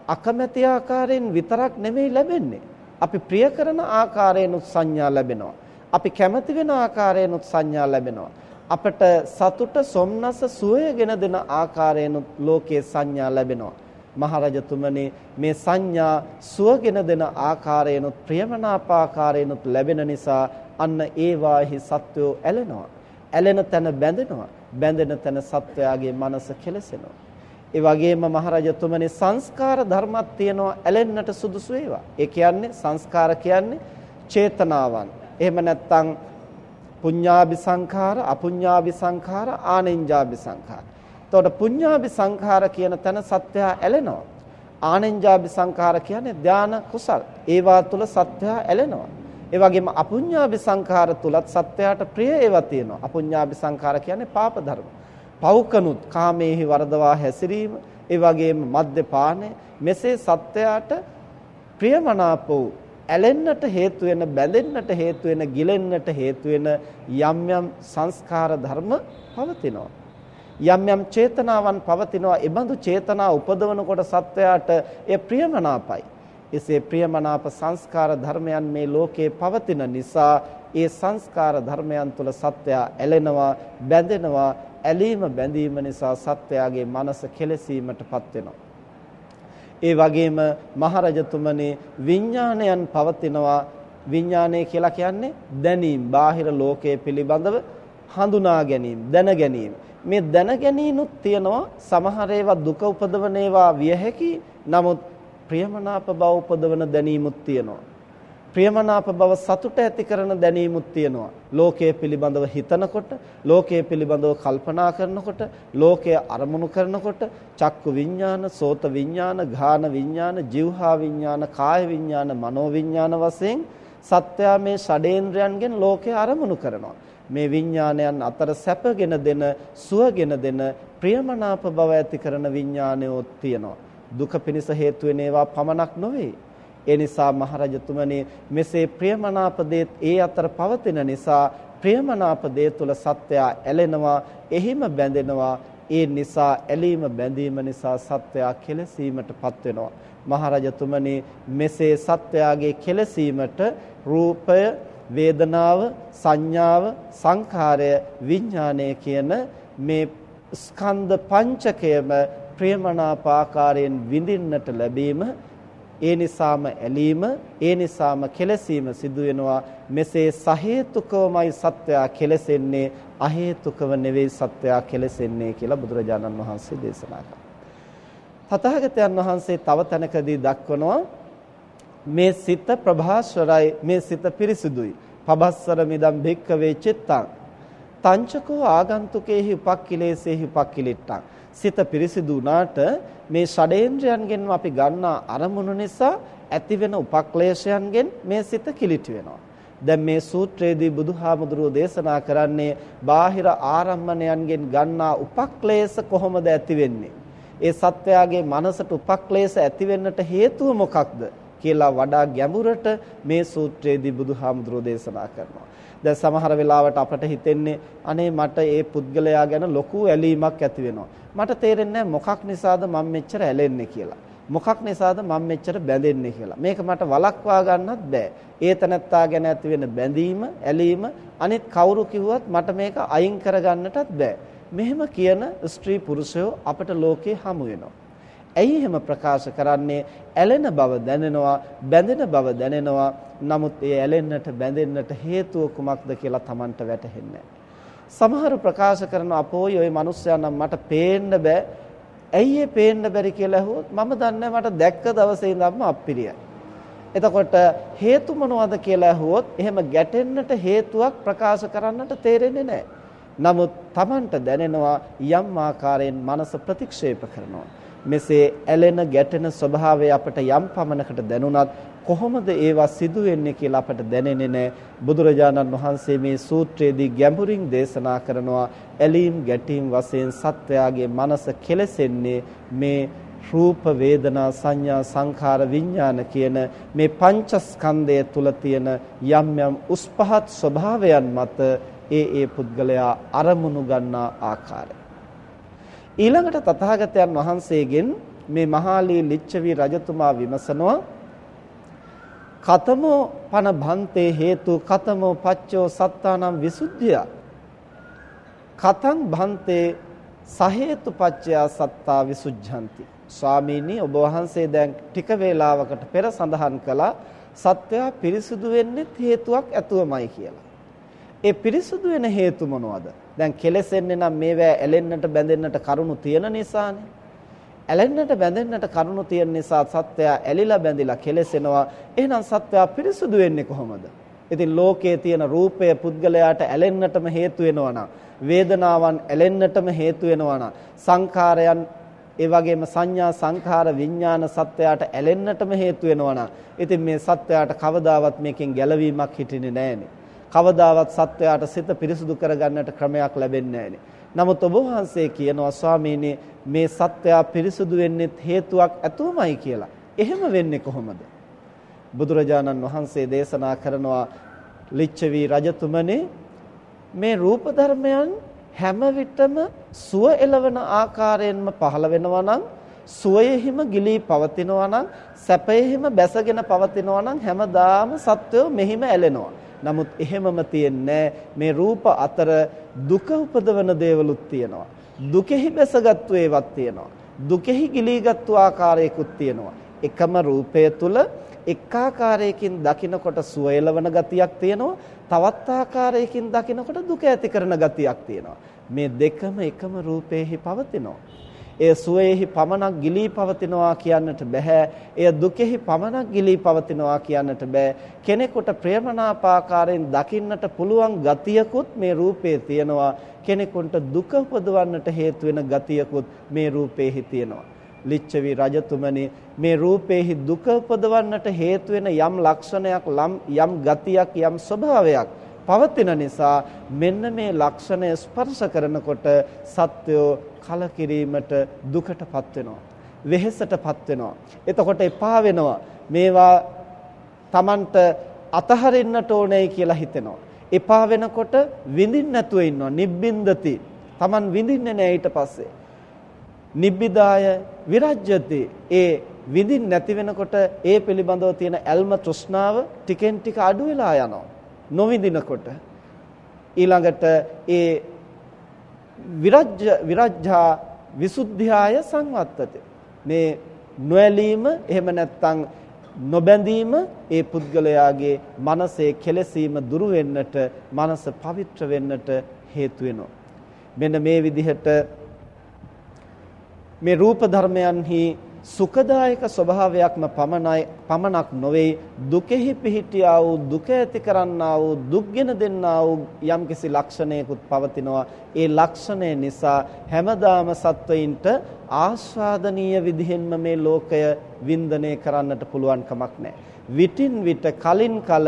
අකමැති ආකාරයෙන් විතරක් නෙමෙයි ලැබෙන්නේ. අපි ප්‍රිය කරන ආකාරයෙන්ුත් සංඥා ලැබෙනවා. අපි කැමති වෙන ආකාරයෙන්ුත් සංඥා ලැබෙනවා. අපට සතුට සොම්නස සුවයගෙන දෙන ආකාරයෙන්ුත් ලෝකයේ සංඥා ලැබෙනවා. මහරජතුමනි මේ සංඥා සුවගෙන දෙන ආකාරයෙන්ුත් ප්‍රියමනාප ආකාරයෙන්ුත් ලැබෙන නිසා අන්න ඒවාහි සත්වෝ ඇලෙනවා. ඇලෙන තැන බැඳෙනවා. බැඳෙන තැන සත්වයාගේ මනස කෙලසෙනවා. ඒ වගේම මහරජතුමනි සංස්කාර ධර්මයක් තියෙනවා ඇලෙන්නට සුදුසු ඒවා. ඒ කියන්නේ සංස්කාර කියන්නේ චේතනාවන්. එහෙම නැත්නම් පුඤ්ඤාභි සංඛාර, අපුඤ්ඤාභි සංඛාර, ආනෙන්ජාභි සංඛාර. එතකොට පුඤ්ඤාභි සංඛාර කියන තැන සත්‍යය ඇලෙනවා. ආනෙන්ජාභි සංඛාර කියන්නේ ධාන කුසල්. ඒවා තුල සත්‍යය ඇලෙනවා. ඒ වගේම අපුඤ්ඤාභි සංඛාර තුලත් සත්‍යයට ප්‍රිය ඒවා තියෙනවා. අපුඤ්ඤාභි සංඛාර කියන්නේ පාප ධර්ම. පව්කනුත් කාමේහි වරදවා හැසිරීම, ඒ වගේම මද්යපානය මෙසේ සත්වයාට ප්‍රියමනාප වූ ඇලෙන්නට හේතු වෙන බැඳෙන්නට හේතු වෙන ගිලෙන්නට හේතු වෙන යම් යම් සංස්කාර ධර්ම පවතිනවා යම් යම් චේතනාවන් පවතිනවා ඒ බඳු චේතනා උපදවනකොට සත්වයාට එය ප්‍රියමනාපයි එසේ ප්‍රියමනාප සංස්කාර ධර්මයන් මේ ලෝකේ පවතින නිසා ඒ සංස්කාර ධර්මයන් තුළ සත්වයා ඇලෙනවා බැඳෙනවා ඇලීම බැඳීම නිසා සත්වයාගේ මනස කෙලසීමටපත් වෙනවා. ඒ වගේම මහරජතුමනි විඥානයන් පවතිනවා. විඥානය කියලා කියන්නේ දැනීම බාහිර ලෝකයේ පිළිබඳව හඳුනා ගැනීම දැන ගැනීම. මේ දැන ගැනීමුත් තියනවා. සමහර ඒවා දුක උපදවන ඒවා විය හැකි. නමුත් ප්‍රියමනාප බව උපදවන දැනීමුත් තියෙනවා ප්‍රියමනාප බව සතුට ඇති කරන දැනීමුත් තියෙනවා. ලෝකයේ පිළිබඳව හිතනකොට, ලෝකයේ පිළිබඳව කල්පනා කරනකොට, ලෝකය අරමුණු කරනකොට චක්කු විඤ්ඤාණ, සෝත විඤ්ඤාණ, ගාන විඤ්ඤාණ, જીවහා විඤ්ඤාණ, කාය විඤ්ඤාණ, මනෝ විඤ්ඤාණ වශයෙන් සත්‍යා මේ ෂඩේන්ද්‍රයන්ගෙන් ලෝකය අරමුණු කරනවා. මේ විඥානයන් අතර සැපගෙන දෙන, සුවගෙන දෙන, ප්‍රියමනාප බව ඇති කරන විඥානයෝත් තියෙනවා. දුක පිණිස හේතු වෙන ඒවා පමණක් නොවේ. ඒ නිසා මහරජතුමනි මෙසේ ප්‍රියමනාප දේත් ඒ අතර පවතින නිසා ප්‍රියමනාප දේ තුල සත්වයා ඇලෙනවා එහිම බැඳෙනවා ඒ නිසා ඇලීම බැඳීම නිසා සත්වයා කෙලසීමටපත් වෙනවා මහරජතුමනි මෙසේ සත්වයාගේ කෙලසීමට රූපය වේදනාව සංඥාව සංඛාරය විඥානය කියන මේ ස්කන්ධ පංචකයම ප්‍රියමනාප ආකාරයෙන් විඳින්නට ලැබීම ඒ නිසාම ඇලීම ඒ නිසාම කෙලසීම සිදු වෙනවා මෙසේ සහේතුකවමයි සත්වයා කෙලසෙන්නේ අහේතුකව නෙවෙයි සත්වයා කෙලසෙන්නේ කියලා බුදුරජාණන් වහන්සේ දේශනා කළා. තථාගතයන් වහන්සේ තව තැනකදී දක්වනවා මේ සිත ප්‍රභාස්වරයි මේ සිත පිරිසුදුයි. පබස්සර මිදම් භික්කවේ චිත්තං තංචකෝ ආගන්තුකේහි උපක්ඛිලේසේහි උපක්ඛිලිට්ටං සිත පිරිසිදු වුණාට මේ ෂඩේන්ද්‍රයන්ගෙන්ම අපි ගන්නා අරමුණු නිසා ඇතිවෙන උපක්ලේශයන්ගෙන් මේ සිත කිලිටි වෙනවා. දැන් මේ සූත්‍රයේදී බුදුහාමුදුරුවෝ දේශනා කරන්නේ බාහිර ආරම්මණයන්ගෙන් ගන්නා උපක්ලේශ කොහොමද ඇති වෙන්නේ? ඒ සත්වයාගේ මනසට උපක්ලේශ ඇති වෙන්නට හේතුව මොකක්ද කියලා වඩා ගැඹුරට මේ සූත්‍රයේදී බුදුහාමුදුරුවෝ දේශනා කරනවා. දැන් සමහර වෙලාවට අපට හිතෙන්නේ අනේ මට ඒ පුද්ගලයා ගැන ලොකු ඇලීමක් ඇති වෙනවා. මට තේරෙන්නේ මොකක් නිසාද මම මෙච්චර ඇලෙන්නේ කියලා. මොකක් නිසාද මම මෙච්චර බැඳෙන්නේ කියලා. මේක මට වළක්වා ගන්නත් බෑ. ඒ තනත්තා ගැන ඇති වෙන බැඳීම, ඇලීම අනිත් කවුරු කිව්වත් මට මේක අයින් කරගන්නටත් බෑ. මෙහෙම කියන ස්ත්‍රී පුරුෂයෝ අපට ලෝකේ හමු වෙනවා. ඇයි එහෙම ප්‍රකාශ කරන්නේ? ඇලෙන බව දැනෙනවා, බැඳෙන බව දැනෙනවා. නමුත් ඒ ඇලෙන්නට බැඳෙන්නට හේතුව කුමක්ද කියලා Tamanට වැටහෙන්නේ සමහරු ප්‍රකාශ කරන අපෝයි ওই මිනිස්සයා නම් මට පේන්න බෑ. ඇයි ඒ පේන්න බැරි කියලා ඇහුවොත් මම දන්නේ මට දැක්ක දවසේ ඉඳන්ම අප්පිරියයි. එතකොට හේතු මොනවද කියලා ඇහුවොත් එහෙම ගැටෙන්නට හේතුවක් ප්‍රකාශ කරන්නට තේරෙන්නේ නැහැ. නමුත් Tamanට දැනෙනවා යම් ආකාරයෙන් මනස ප්‍රතික්ෂේප කරනවා. මෙසේ ඇලෙන ගැටෙන ස්වභාවය අපට යම් පමණකට දැනුණත් කොහොමද ඒවා සිදු වෙන්නේ කියලා අපට දැනෙන්නේ නැහැ. බුදුරජාණන් වහන්සේ මේ සූත්‍රයේදී ගැඹුරින් දේශනා කරනවා ඇලීම් ගැටීම් වශයෙන් සත්වයාගේ මනස කෙලසෙන්නේ මේ රූප වේදනා සංඥා සංඛාර විඥාන කියන මේ පංචස්කන්ධය තුල තියෙන යම් යම් උස්පහත් ස්වභාවයන් මත ඒ ඒ පුද්ගලයා අරමුණු ගන්නා ආකාරය. ඊළඟට තථාගතයන් වහන්සේගෙන් මේ මහාලී ලිච්ඡවි රජතුමා විමසනවා කතමෝ පන භන්තේ හේතු කතමෝ පච්චෝ සත්තානම් විසුද්ධිය කතං භන්තේ සහේතු පච්චයා සත්තා විසුද්ධಂತಿ ස්වාමීනි ඔබ වහන්සේ දැන් ටික වේලාවකට පෙර සඳහන් කළා සත්වයා පිරිසුදු වෙන්නේ හේතුවක් ඇතුවමයි කියලා. ඒ පිරිසුදු වෙන හේතු මොනවද? දැන් කෙලෙසෙන්නේ නම් මේවා ඇලෙන්නට බැඳෙන්නට කරුණු තියෙන නිසානේ. ඇලෙන්නට බැඳෙන්නට කරුණු තියෙන නිසා සත්වයා ඇලිලා බැඳිලා කෙලෙසෙනවා. එහෙනම් සත්වයා පිරිසුදු වෙන්නේ කොහොමද? ඉතින් ලෝකයේ තියෙන රූපය පුද්ගලයාට ඇලෙන්නටම හේතු වෙනවා වේදනාවන් ඇලෙන්නටම හේතු වෙනවා සංඛාරයන් ඒ වගේම සංඥා සංඛාර විඥාන සත්වයාට ඇලෙන්නටම හේතු වෙනවා ඉතින් මේ සත්වයාට කවදාවත් මේකෙන් ගැලවීමක් හිටින්නේ නැහැනේ. කවදාවත් සත්වයාට සිත පිරිසුදු කරගන්නට ක්‍රමයක් ලැබෙන්නේ නමුත් ඔබ වහන්සේ කියනවා ස්වාමීනි මේ සත්‍යය පිරිසුදු වෙන්නේ හේතුවක් ඇතුවමයි කියලා. එහෙම වෙන්නේ කොහොමද? බුදුරජාණන් වහන්සේ දේශනා කරනවා ලිච්ඡවි රජතුමනි මේ රූප ධර්මයන් හැම විටම සුව එළවන ආකාරයෙන්ම පහළ වෙනවා නම් සුවයෙහිම ගිලී පවතිනවා නම් සැපයෙහිම බැසගෙන පවතිනවා නම් හැමදාම සත්වෝ මෙහිම ඇලෙනවා. නමුත් එහෙමම තියෙන්නේ මේ රූප අතර දුක උපදවන දේවලුත් තියෙනවා. දුකෙහි බැසගත්තු ඒවත් තියෙනවා. දුකෙහි ගිලීගත්තු ආකාරයකුත් තියෙනවා. එකම රූපය තුල එක් ආකාරයකින් දකිනකොට සුව එළවන ගතියක් තියෙනවා. තවත් ආකාරයකින් දකිනකොට දුක ඇති කරන ගතියක් තියෙනවා. මේ දෙකම එකම රූපේහි පවතිනවා. එය සුවේහි පමණක් ගිලී පවතිනවා කියන්නට බෑ. එය දුකෙහි පමණක් ගිලී පවතිනවා කියන්නට බෑ. කෙනෙකුට ප්‍රේමනාපාකාරයෙන් දකින්නට පුළුවන් ගතියකුත් මේ රූපේ තියෙනවා. කෙනෙකුට දුක උපදවන්නට හේතු වෙන ගතියකුත් මේ රූපේහි තියෙනවා. ලිච්ඡවි රජතුමනි මේ රූපේහි දුක උපදවන්නට හේතු වෙන යම් ලක්ෂණයක් යම් ගතියක් යම් ස්වභාවයක් පවතින නිසා මෙන්න මේ ලක්ෂණය ස්පර්ශ කරනකොට සත්වෝ කලකිරීමට දුකටපත් වෙනවා. වෙහෙසටපත් වෙනවා. එතකොට එපා වෙනවා. මේවා Tamanට අතහරින්නට ඕනේ කියලා හිතෙනවා. එපා වෙනකොට විඳින්න නැතුව ඉන්නවා. නිබ්බින්දති. Taman විඳින්නේ නැහැ ඊට පස්සේ. නිබ්බිදාය විරජ්‍යති. ඒ විඳින් නැති වෙනකොට ඒ පිළිබඳව තියෙන ඇල්ම තෘෂ්ණාව ටිකෙන් ටික අඩු වෙලා යනවා. නොවිඳිනකොට. ඊළඟට ඒ විරජ්‍ය විරජ්ජා විසුද්ධියාය සංවත්තති. මේ නොඇලීම එහෙම නැත්නම් නොබැඳීම ඒ පුද්ගලයාගේ මනසේ කෙලසීම දුරු වෙන්නට මනස පවිත්‍ර වෙන්නට හේතු වෙනවා. මෙන්න මේ විදිහට මේ රූප ධර්මයන්හි සුඛදායක ස්වභාවයක්ම පමණයි පමණක් නොවේ. දුකෙහි පිහිටියා වූ දුක ඇති කරන්නා වූ දුක්ගෙන දෙන්නා වූ යම්කිසි ලක්ෂණයකුත් පවතිනවා. ඒ ලක්ෂණය නිසා හැමදාම සත්වයින්ට ආස්වාදනීය විදිහෙන්ම මේ ලෝකය වින්දනය කරන්නට පුළුවන් කමක් නැහැ. විටින් විට කලින් කල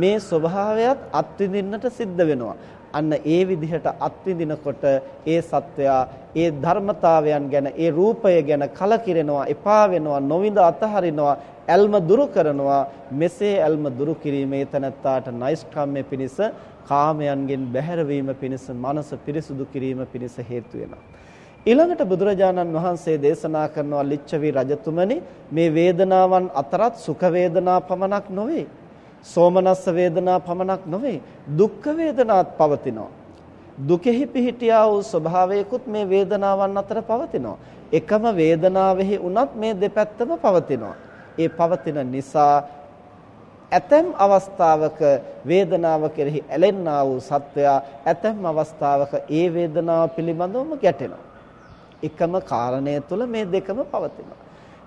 මේ ස්වභාවයත් අත්විඳින්නට සිද්ධ වෙනවා. අන්න ඒ විදිහට අත්විඳිනකොට ඒ සත්වයා ඒ ධර්මතාවයන් ගැන ඒ රූපය ගැන කලකිරෙනවා එපා වෙනවා නොවිඳ අතහරිනවා ඇල්ම දුරු කරනවා. මෙසේ ඇල්ම දුරු කිරීමේ තනත්තාට නෛෂ්ක්‍රම්‍ය පිණිස කාමයන්ගෙන් බැහැරවීම පිණිස මනස පිරිසුදු කිරීම පිණිස හේතු වෙනවා. ඊළඟට බුදුරජාණන් වහන්සේ දේශනා කරනවා ලිච්ඡවි රජතුමනි මේ වේදනාවන් අතරත් සුඛ වේදනා පමණක් නොවේ. සෝමනස්ස වේදනා පමණක් නොවේ. දුක්ඛ වේදනාත් පවතිනවා. දුකෙහි පිහිටියා වූ ස්වභාවයකුත් මේ වේදනාවන් අතර පවතිනවා. එකම වේදනාවෙහි උනත් මේ දෙපැත්තම පවතිනවා. ඒ පවතින නිසා ඇතැම් අවස්ථාවක වේදනාව කෙරෙහි ඇලෙන්නා වූ සත්වයා ඇතැම් අවස්ථාවක ඒ වේදනාව පිළිබඳවම ගැටෙනවා. එකම කාරණය තුළ මේ දෙකම පවතිනවා.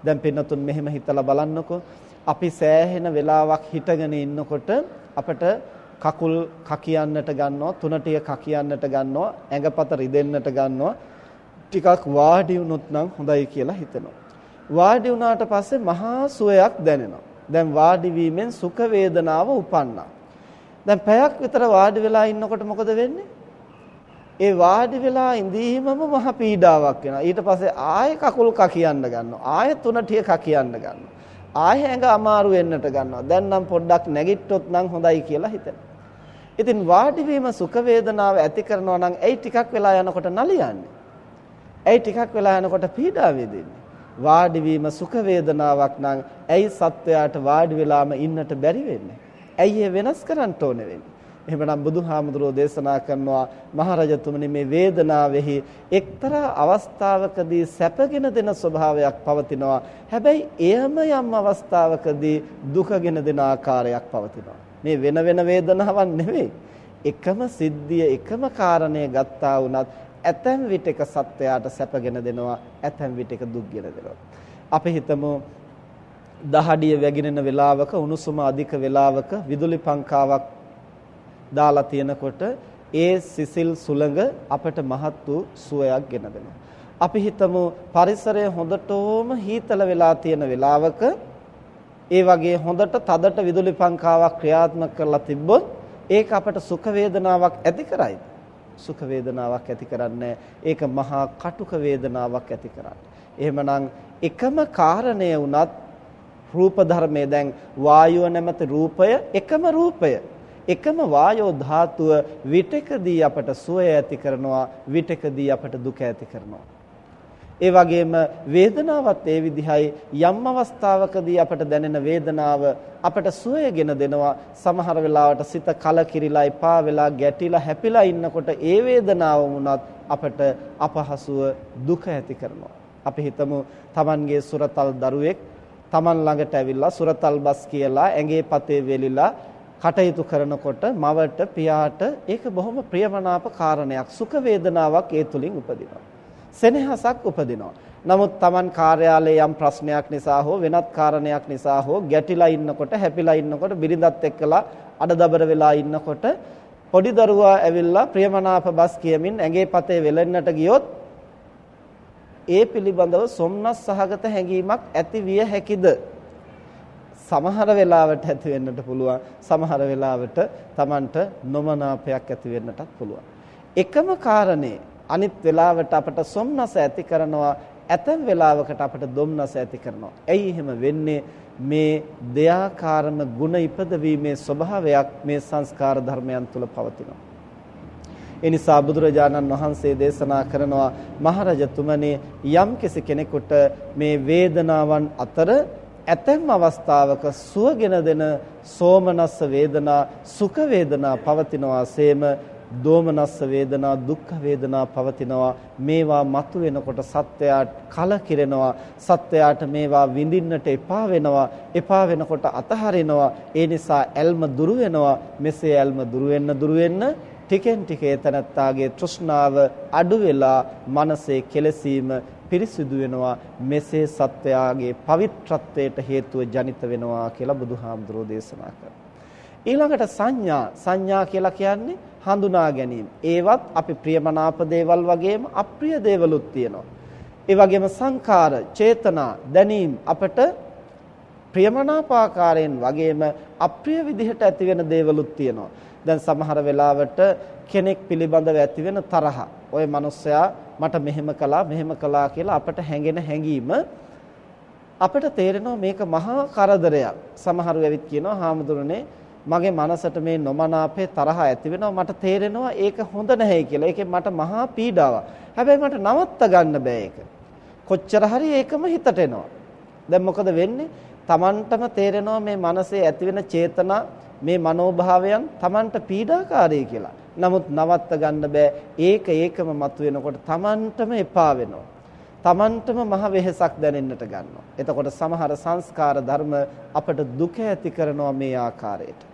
දැන් පින්නතුන් මෙහෙම හිතලා බලන්නකෝ. අපි සෑහෙන වෙලාවක් හිටගෙන ඉන්නකොට අපිට කකුල් කකියන්නට ගන්නවා තුනටිය කකියන්නට ගන්නවා ඇඟපත රිදෙන්නට ගන්නවා. ටිකක් වාඩි වුණොත් නම් හොඳයි කියලා හිතෙනවා. වාඩි වුණාට පස්සේ මහා සුවයක් දැනෙනවා. දැන් වාඩි වීමෙන් සුඛ වේදනාව උපන්නා. දැන් පැයක් විතර වාඩි වෙලා ඉන්නකොට මොකද වෙන්නේ? ඒ වාඩි වෙලා ඉඳීමම මහ පීඩාවක් වෙනවා. ඊට පස්සේ ආයෙ කකුල් කකියන්න ගන්නවා. ආයෙ තුනටිය කකියන්න ගන්නවා. ආයෙ ඇඟ අමාරු වෙන්නට ගන්නවා. දැන් නම් පොඩ්ඩක් නැගිට්ටොත් නම් හොඳයි කියලා හිතෙනවා. ඉතින් වාඩි වීම සුඛ වේදනාව ඇති කරනවා නම් ඇයි ටිකක් වෙලා යනකොට නලියන්නේ? ඇයි ටිකක් වෙලා යනකොට පීඩා වේදෙන්නේ? වාඩි වීම සුඛ වේදනාවක් නම් ඇයි සත්වයාට වාඩි වෙලාම ඉන්නට බැරි වෙන්නේ? ඇයි ඒ වෙනස් කරන්න ඕනේ වෙන්නේ? එහෙමනම් බුදුහාමුදුරෝ දේශනා කරනවා මහරජතුමනි මේ වේදනාවෙහි එක්තරා අවස්ථාවකදී සැපගෙන දෙන ස්වභාවයක් පවතිනවා. හැබැයි එයම යම් අවස්ථාවකදී දුකගෙන දෙන ආකාරයක් පවතිනවා. මේ වෙන වෙන වේදනාවක් නෙවෙයි. එකම සිද්ධිය එකම කාරණය ගත්තා වුණත් ඇතැම් විටක සත්වයාට සැපගෙන දෙනවා ඇතැම් විටක දුක්ගෙන දෙනවා. අපි හිතමු දහඩිය වැగిරෙන වෙලාවක උණුසුම අධික වෙලාවක විදුලි පංකාවක් දාලා තියෙනකොට ඒ සිසිල් සුළඟ අපට මහත් වූ සුවයක් ගෙන දෙනවා. අපි හිතමු පරිසරය හොඳටම හීතල වෙලා තියෙන වෙලාවක ඒ වගේ හොඳට තදට විදුලි පංකාවක් ක්‍රියාත්මක කරලා තිබ්බොත් ඒක අපට සුඛ වේදනාවක් ඇති කරයිද? සුඛ වේදනාවක් ඇති කරන්නේ ඒක මහා කටුක වේදනාවක් ඇති කරන්නේ. එහෙමනම් එකම කාරණය වුණත් රූප ධර්මයේ දැන් වායුව නැමැති රූපය එකම රූපය එකම වායෝ ධාතුව විටකදී අපට සුවය ඇති කරනවා විටකදී අපට දුක ඇති කරනවා ඒ වගේම වේදනාවත් ඒ විදිහයි. යම් අවස්ථාවකදී අපට දැනෙන වේදනාව අපට සුවයගෙන දෙනවා. සමහර වෙලාවට සිත කලකිරිලා එපා වෙලා ගැටිලා හැපිලා ඉන්නකොට ඒ වේදනාව වුණත් අපට අපහසුව දුක ඇති කරනවා. අපි හිතමු Tamanගේ සුරතල් දරුවෙක් Taman ළඟට ඇවිල්ලා සුරතල් බස් කියලා ඇඟේ පතේ වෙලිලා කටයුතු කරනකොට මවට පියාට ඒක බොහොම ප්‍රියමනාප කාරණයක්. සුඛ වේදනාවක් ඒ තුලින් උපදිනවා. සෙනෙහසක් උපදිනවා. නමුත් Taman කාර්යාලයේ යම් ප්‍රශ්නයක් නිසා හෝ වෙනත් කාරණයක් නිසා හෝ ගැටිලා ඉන්නකොට හැපිලා ඉන්නකොට බිරිඳත් එක්කලා අඩදබර වෙලා ඉන්නකොට පොඩි දරුවා ඇවිල්ලා ප්‍රියමනාප බස් කියමින් ඇඟේ පතේ වෙලෙන්නට ගියොත් ඒ පිළිබඳව සොම්නස් සහගත හැඟීමක් ඇති විය හැකිද? සමහර වෙලාවට ඇති වෙන්නට පුළුවන්. සමහර වෙලාවට Tamanට නොමනාපයක් ඇති වෙන්නටත් පුළුවන්. එකම කාරණේ අනිත් වෙලාවට අපට සොම්නස ඇති කරනවා ඇතැම් වෙලාවකට අපට දුම්නස ඇති කරනවා. ඇයි එහෙම වෙන්නේ? මේ දෙයාකාරම ಗುಣ ඉපදවීමේ ස්වභාවයක් මේ සංස්කාර ධර්මයන් තුල පවතිනවා. ඒ නිසා බුදුරජාණන් වහන්සේ දේශනා කරනවා මහරජතුමනි යම් කෙනෙකුට මේ වේදනාවන් අතර ඇතැම් අවස්ථාවක සුවගෙන දෙන සෝමනස්ස වේදනා සුඛ වේදනා පවතිනවාseම දෝමනස්ස වේදනා දුක්ඛ වේදනා පවතිනවා. මේවා මතුවෙනකොට සත්වයාට කලකිරෙනවා සත්වයාට මේවා විඳින්නට එපා වෙනවා. එපා වෙනකොට අතහරිනවා. ඒ නිසා ඇල්ම දුරු වෙනවා. මෙසේ ඇල්ම දුරු වෙන්න දුරු වෙන්න ටිකෙන් ටික එතනත්තාගේ තෘෂ්ණාව අඩු වෙලා මනසේ කෙලසීම පිරිසිදු වෙනවා. මෙසේ සත්වයාගේ පවිත්‍රත්වයට හේතුව ජනිත වෙනවා කියලා බුදුහාමුදුරෝ දේශනා කරා ඊළඟට සංඥා සංඥා කියලා කියන්නේ හඳුනා ගැනීම. ඒවත් අපි ප්‍රියමනාප දේවල් වගේම අප්‍රිය දේවලුත් තියෙනවා. ඒ වගේම සංඛාර, චේතනා, දැනීම් අපට ප්‍රියමනාප ආකාරයෙන් වගේම අප්‍රිය විදිහට ඇති වෙන දේවලුත් තියෙනවා. දැන් සමහර වෙලාවට කෙනෙක් පිළිබඳව ඇති වෙන තරහ. ওই මිනිස්සයා මට මෙහෙම කළා මෙහෙම කළා කියලා අපට හැඟෙන හැඟීම අපිට තේරෙනවා මේක මහා කරදරයක්. සමහරු ඇවිත් කියනවා හාමුදුරනේ මගේ මනසට මේ නොමනාපේ තරහ ඇති වෙනවා මට තේරෙනවා ඒක හොඳ නැහැ කියලා. ඒකෙන් මට මහා පීඩාවක්. හැබැයි මට නවත්ත ගන්න බෑ ඒක. කොච්චර හරි ඒකම හිතට එනවා. දැන් මොකද වෙන්නේ? Tamanටම තේරෙනවා මේ මනසේ ඇතිවෙන චේතනා මේ මනෝභාවයන් Tamanට පීඩාකාරී කියලා. නමුත් නවත්ත ගන්න බෑ. ඒක ඒකම මතුවෙනකොට Tamanටම එපා වෙනවා. Tamanටම මහ වෙහෙසක් දැනෙන්නට ගන්නවා. එතකොට සමහර සංස්කාර ධර්ම අපට දුක ඇති කරනවා මේ ආකාරයට.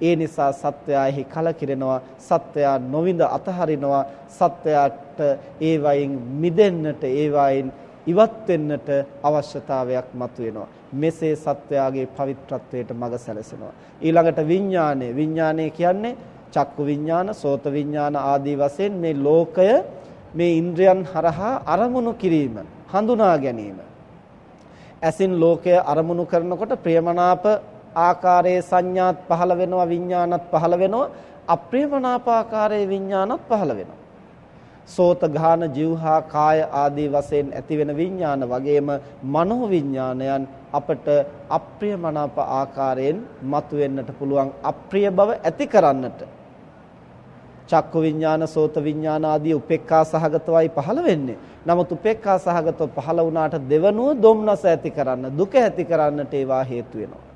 ඒ නිසා සත්වයාහි කලකිරෙනවා සත්වයා නොවිඳ අතහරිනවා සත්වයාට ඒ වයින් මිදෙන්නට ඒ වයින් ඉවත් වෙන්නට අවශ්‍යතාවයක් මතුවෙනවා. මෙසේ සත්වයාගේ පවිත්‍රත්වයට මඟ සැලසෙනවා. ඊළඟට විඥානය. විඥානය කියන්නේ චක්කු විඥාන සෝත විඥාන ආදී වශයෙන් මේ ලෝකය මේ ඉන්ද්‍රයන් හරහා අරමුණු කිරීම හඳුනා ගැනීම. ඇසින් ලෝකය අරමුණු කරනකොට ප්‍රියමනාප ආකාරයේ සංඥාත් පහළ වෙනවා විඥානත් පහළ වෙනවා අප්‍රියමනාප ආකාරයේ විඥානත් පහළ වෙනවා සෝත ගාන જીවහා කාය ආදී වශයෙන් ඇතිවෙන විඥාන වගේම මනෝ විඥානයන් අපට අප්‍රියමනාප ආකාරයෙන් මතුවෙන්නට පුළුවන් අප්‍රිය බව ඇති කරන්නට චක්කු විඥාන සෝත විඥාන ආදී උපේක්ඛා සහගතවයි පහළ වෙන්නේ. නමුත් උපේක්ඛා සහගතව පහළ වුණාට දෙවනුව දුම්නස ඇති කරන්න දුක ඇති කරන්නට ඒවා හේතු වෙනවා.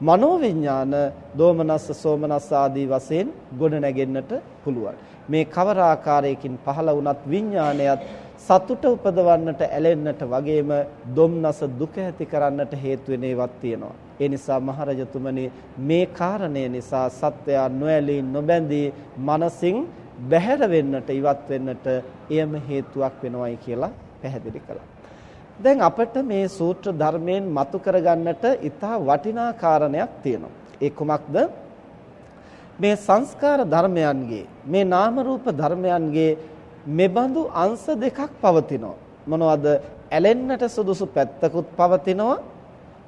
මනෝවිඥාන දෝමනස්ස සෝමනස්ස ආදී වශයෙන් ගොඩ නැගෙන්නට පුළුවන්. මේ කවර ආකාරයකින් පහළ වුණත් විඥානයත් සතුට උපදවන්නට ඇලෙන්නට වගේම දුම්නස දුක ඇති කරන්නට හේතු වෙන ඒවත් තියෙනවා. ඒ නිසා මහරජතුමනි මේ කාරණය නිසා සත්වයා නොඇලී නොබැඳී මනසින් බැහැර වෙන්නට ඉවත් වෙන්නට එයම හේතුවක් වෙනවයි කියලා පැහැදිලි කළා. දැන් අපිට මේ සූත්‍ර ධර්මයෙන් මතු කරගන්නට ඉතා වටිනා කාරණයක් තියෙනවා. ඒ කුමක්ද? මේ සංස්කාර ධර්මයන්ගේ මේ නාම රූප ධර්මයන්ගේ මෙබඳු අංශ දෙකක් පවතිනවා. මොනවද? ඇලෙන්නට සුදුසු පැත්තකුත් පවතිනවා.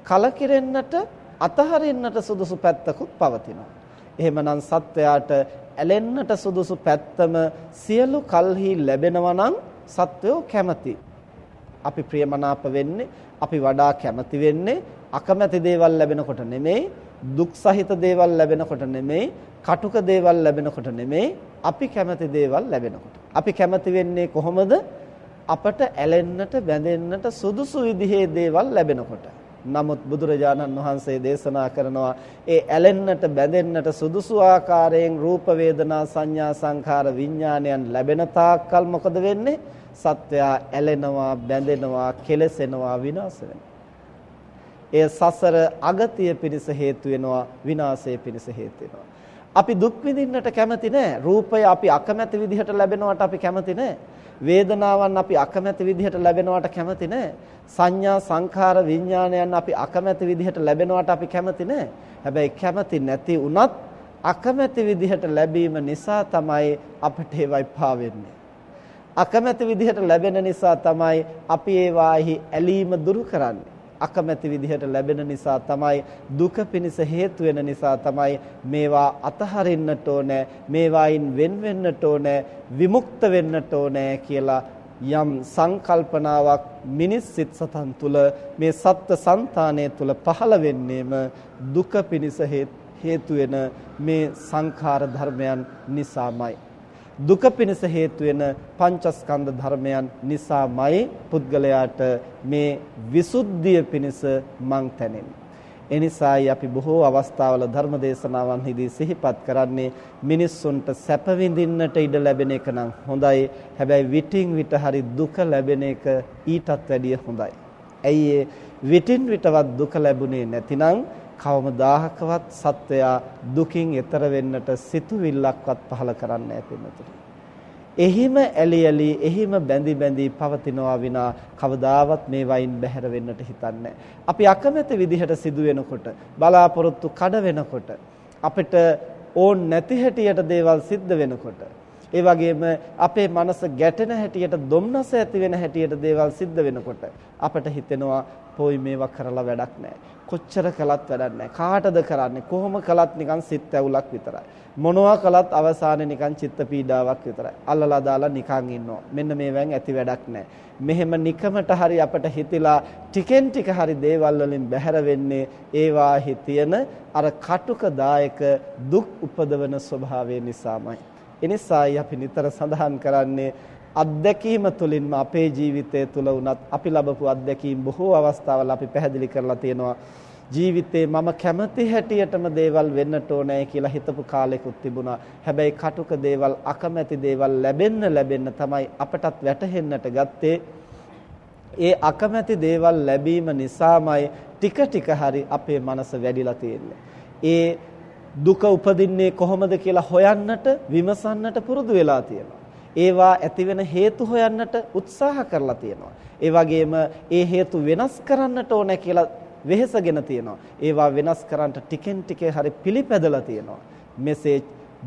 කලකිරෙන්නට අතහරින්නට සුදුසු පැත්තකුත් පවතිනවා. එහෙමනම් සත්වයාට ඇලෙන්නට සුදුසු පැත්තම සියලු කල්හි ලැබෙනවා නම් සත්වයෝ කැමති. අපි ප්‍රියමනාප වෙන්නේ, අපි වඩා කැමති වෙන්නේ අකමැති දේවල් ලැබෙනකොට නෙමෙයි, දුක් සහිත දේවල් ලැබෙනකොට නෙමෙයි, කටුක දේවල් ලැබෙනකොට නෙමෙයි, අපි කැමති දේවල් ලැබෙනකොට. අපි කැමති වෙන්නේ කොහොමද? අපට ඇලෙන්නට, බැඳෙන්නට සුදුසු විදිහේ දේවල් ලැබෙනකොට. නමුත් බුදුරජාණන් වහන්සේ දේශනා කරනවා ඒ ඇලෙන්නට බැඳෙන්නට සුදුසු ආකාරයෙන් රූප වේදනා සංඥා සංඛාර විඥානයන් ලැබෙන තාක්කල් මොකද වෙන්නේ? සත්වයා ඇලෙනවා, බැඳෙනවා, කෙලසෙනවා, විනාශ වෙනවා. ඒ සසර අගතිය පිණිස හේතු වෙනවා, විනාශය පිණිස හේතු වෙනවා. අපි දුක් විඳින්නට කැමති නැහැ. රූපය අපි අකමැති විදිහට ලැබෙනවට අපි කැමති නැහැ. වේදනාවන් අපි අකමැති විදිහට ලැබෙනවට කැමති නැහැ. සංඥා සංඛාර විඥානයන් අපි අකමැති විදිහට ලැබෙනවට අපි කැමති නැහැ. හැබැයි කැමති නැති වුණත් අකමැති විදිහට ලැබීම නිසා තමයි අපිට ඒවයි පාවෙන්නේ. අකමැති විදිහට ලැබෙන නිසා තමයි අපි ඒවාහි ඇලීම දුරු කරන්නේ. අකමැති විදිහට ලැබෙන නිසා තමයි දුක පිණිස හේතු වෙන නිසා තමයි මේවා අතහරින්නට ඕනේ මේවායින් වෙන් වෙන්නට ඕනේ විමුක්ත වෙන්නට ඕනේ කියලා යම් සංකල්පනාවක් මිනිස් සිත් සතන් තුල මේ සත්ත්ව సంతානය තුල පහළ වෙන්නේම දුක පිණිස හේතු වෙන මේ සංඛාර ධර්මයන් නිසාමයි. දුක පිණිස හේතු වෙන පංචස්කන්ධ ධර්මයන් නිසාමයි පුද්ගලයාට මේ විසුද්ධිය පිණිස මං තැනෙන්නේ. එනිසායි අපි බොහෝ අවස්ථාවල ධර්ම දේශනාවන්හිදී සිහිපත් කරන්නේ මිනිස්සුන්ට සැප විඳින්නට ඉඩ ලැබෙන එක නම් හොඳයි. හැබැයි විටින් විට හරි දුක ලැබෙන එක ඊටත් වැඩිය හොඳයි. ඇයි විටින් විටවත් දුක ලැබුණේ නැතිනම් කවමදාහකවත් සත්වයා දුකින් එතර වෙන්නට සිතුවිල්ලක්වත් පහල කරන්නේ නැහැ එහිම ඇලි ඇලි එහිම බැඳි බැඳි පවතිනවා විනා කවදාවත් මේ වයින් බැහැර වෙන්නට හිතන්නේ අපි අකමැති විදිහට සිදු වෙනකොට බලාපොරොත්තු කඩ වෙනකොට අපිට ඕන් නැති හැටියට දේවල් සිද්ධ වෙනකොට ඒ වගේම අපේ මනස ගැටෙන හැටියට දුම්නස ඇති වෙන හැටියට දේවල් සිද්ධ වෙනකොට අපට හිතෙනවා පොයි මේවා කරලා වැඩක් නැහැ කොච්චර කළත් වැඩක් නැහැ. කාටද කරන්නේ? කොහොම කළත් නිකන් සිත් ඇවුලක් විතරයි. මොනවා කළත් අවසානයේ නිකන් චිත්ත පීඩාවක් විතරයි. අල්ලලා දාලා නිකන් ඉන්නවා. මෙන්න මේවෙන් ඇති වැඩක් නැහැ. මෙහෙම නිකමට හරි අපට හිතිලා ටිකෙන් ටික හරි දේවල් වලින් බැහැර වෙන්නේ ඒවාහි තියෙන අර කටුකදායක දුක් උපදවන ස්වභාවය නිසාමයි. එනිසායි අපි නිතර සඳහන් කරන්නේ අත්දැකීම තුළින්ම අපේ ජීවිතය තුළ වුණත් අපි ලබපු අත්දැකීම් බොහෝ අවස්ථාවල අපි පැහැදිලි කරලා තියෙනවා ජීවිතේ මම කැමති හැටියටම දේවල් වෙන්නට ඕනේ කියලා හිතපු කාලෙකුත් තිබුණා. හැබැයි කටුක දේවල් අකමැති දේවල් ලැබෙන්න ලැබෙන්න තමයි අපටත් වැටහෙන්නට ගත්තේ. ඒ අකමැති දේවල් ලැබීම නිසාමයි ටික ටික හරි අපේ මනස වැඩිලා තියෙන්නේ. ඒ දුක උපදින්නේ කොහොමද කියලා හොයන්නට විමසන්නට පුරුදු වෙලා තියෙනවා. ඒවා ඇතිවෙන හේතු හොයන්නට උත්සාහ කරලා තියෙනවා. ඒ වගේම ඒ හේතු වෙනස් කරන්නට ඕනේ කියලා වෙහෙසගෙන තියෙනවා. ඒවා වෙනස් කරන්නට ටිකෙන් ටික හරි පිළිපැදලා තියෙනවා. මෙසේ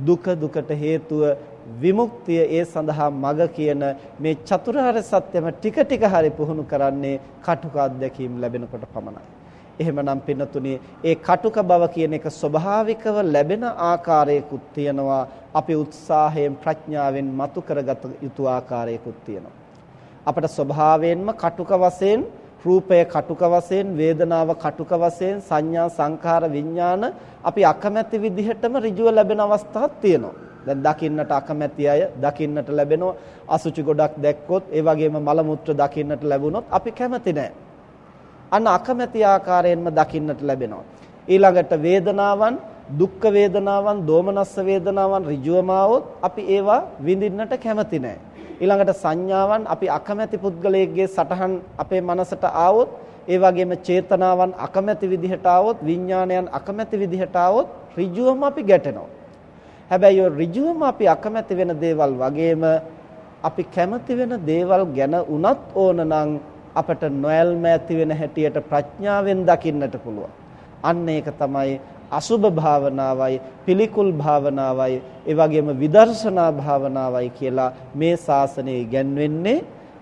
දුක දුකට හේතුව විමුක්තිය ඒ සඳහා මඟ කියන මේ චතුරාර්ය සත්‍යම ටික ටික හරි පුහුණු කරන්නේ කටුක අධ්‍යක්ීම් ලැබෙනකොට පමණයි. එහෙමනම් පින්නතුනි ඒ කටුක බව කියන එක ස්වභාවිකව ලැබෙන ආකාරයකුත් තියෙනවා අපි උත්සාහයෙන් ප්‍රඥාවෙන් මතු කරගත යුතු ආකාරයකුත් තියෙනවා අපට ස්වභාවයෙන්ම කටුක වශයෙන් රූපය කටුක වශයෙන් වේදනාව කටුක වශයෙන් සංඥා සංඛාර විඥාන අපි අකමැති විදිහටම ඍජුව ලැබෙන අවස්ථාවක් තියෙනවා. දැන් දකින්නට අකමැති අය දකින්නට ලැබෙනවා අසුචි ගොඩක් දැක්කොත් ඒ වගේම මල මුත්‍ර දකින්නට ලැබුණොත් අපි කැමති නැහැ. අන්න අකමැති ආකාරයෙන්ම දකින්නට ලැබෙනවා. ඊළඟට වේදනාවන් දුක්ඛ වේදනාවන්, දෝමනස්ස වේදනාවන් ඍජුවම අපි ඒවා විඳින්නට කැමති නැහැ. ඊළඟට සංඥාවන් අපි අකමැති පුද්ගලයෙක්ගේ සටහන් අපේ මනසට ආවොත් ඒ වගේම චේතනාවන් අකමැති විදිහට ආවොත් විඥානයන් අකමැති විදිහට ආවොත් ඍජුවම අපි ගැටෙනවා. හැබැයි ඔය ඍජුවම අපි අකමැති වෙන දේවල් වගේම අපි කැමති වෙන දේවල් ගැන උනත් ඕනනම් අපට නොයල්ම ඇති වෙන හැටියට ප්‍රඥාවෙන් දකින්නට පුළුවන්. අන්න ඒක තමයි අසුභ භාවනාවයි පිළිකුල් භාවනාවයි ඒ වගේම විදර්ශනා භාවනාවයි කියලා මේ ශාසනය ඉගැන්වෙන්නේ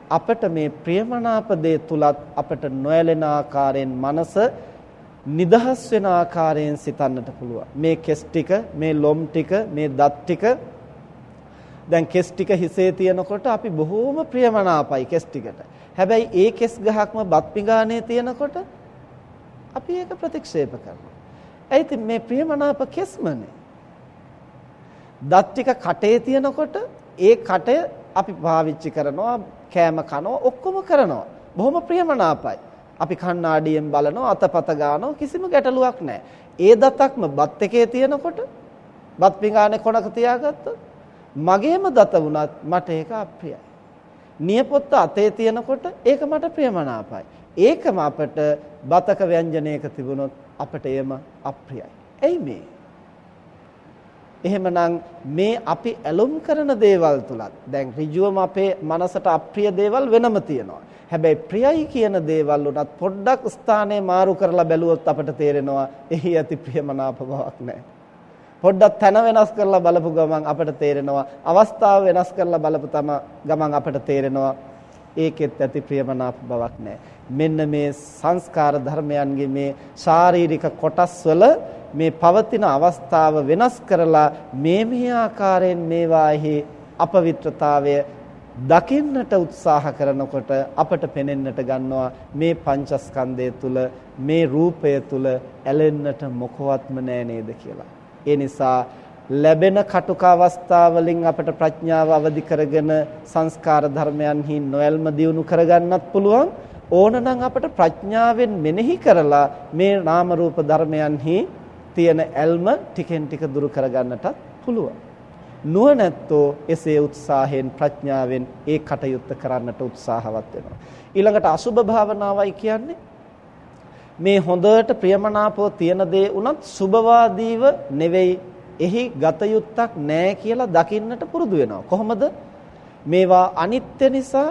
අපට මේ ප්‍රියමනාප දේ තුලත් අපට නොයැලෙන ආකාරයෙන් මනස නිදහස් වෙන ආකාරයෙන් සිතන්නට පුළුවන්. මේ කෙස් ටික, මේ ලොම් ටික, මේ දත් ටික දැන් කෙස් ටික හිසේ තියනකොට අපි බොහෝම ප්‍රියමනාපයි කෙස් ටිකට. හැබැයි ඒ කෙස් ගහක්ම බත් පිඟානේ තියනකොට අපි ඒක ප්‍රතික්ෂේප කරනවා. ඇයි මේ ප්‍රියමනාප කෙස්මනේ? දත් ටික කටේ තියනකොට ඒ කටය අපි පාවිච්චි කරනවා කෑම කනවා ඔක්කොම කරනවා. බොහොම ප්‍රියමනාපයි. අපි කණ්ණාඩියෙන් බලනවා අතපත ගන්නවා කිසිම ගැටලුවක් නැහැ. ඒ දතක්ම බත් එකේ තියනකොට බත් පිඟානේ කොනක තියාගත්තොත් මගේම දත වුණත් මට ඒක අප්‍රියයි. නියපොත්ත අතේ තියනකොට ඒක මට ප්‍රියමනාපයි. ඒකම අපට බතක ව්‍යංජනයක තිබුණොත් අපට එයම අප්‍රියයි. එයි මේ එහෙමනම් මේ අපි ඇලුම් කරන දේවල් තුලත් දැන් ඍජුවම අපේ මනසට අප්‍රිය දේවල් වෙනම තියෙනවා. හැබැයි ප්‍රියයි කියන දේවල් උනත් පොඩ්ඩක් ස්ථානේ මාරු කරලා බැලුවොත් අපට තේරෙනවා එහි ඇති ප්‍රියමනාප බවක් නැහැ. පොඩ්ඩක් තන වෙනස් කරලා බලපු ගමන් අපට තේරෙනවා අවස්ථාව වෙනස් කරලා බලපු තම ගමන් අපට තේරෙනවා ඒකෙත් ඇති ප්‍රියමනාප බවක් නැහැ. මෙන්න මේ සංස්කාර ධර්මයන්ගේ මේ ශාරීරික කොටස් වල මේ පවතින අවස්ථාව වෙනස් කරලා මේ මේ ආකාරයෙන් මේවාෙහි අපවිත්‍රතාවය දකින්නට උත්සාහ කරනකොට අපට පෙනෙන්නට ගන්නවා මේ පංචස්කන්ධය තුල මේ රූපය තුල ඇලෙන්නට මොකවත්ම නෑ නේද කියලා. ඒ නිසා ලැබෙන කටුක අවස්ථාවලින් අපට ප්‍රඥාව අවදි කරගෙන සංස්කාර ධර්මයන්හි නොයල්ම දියුණු කරගන්නත් පුළුවන් ඕනනම් අපට ප්‍රඥාවෙන් මෙනෙහි කරලා මේ නාම රූප ධර්මයන්හි තියෙන ඇල්ම ටිකෙන් ටික දුරු කරගන්නටත් පුළුවන්. නුවණැත්තෝ එසේ උත්සාහයෙන් ප්‍රඥාවෙන් ඒ කටයුත්ත කරන්නට උත්සාහවත් වෙනවා. ඊළඟට අසුබ භාවනාවයි කියන්නේ මේ හොඳට ප්‍රියමනාපව තියෙන දේ උනත් සුබවාදීව නෙවෙයි එහි ගතයුත්තක් නැහැ කියලා දකින්නට පුරුදු වෙනවා. කොහොමද? මේවා අනිත්‍ය නිසා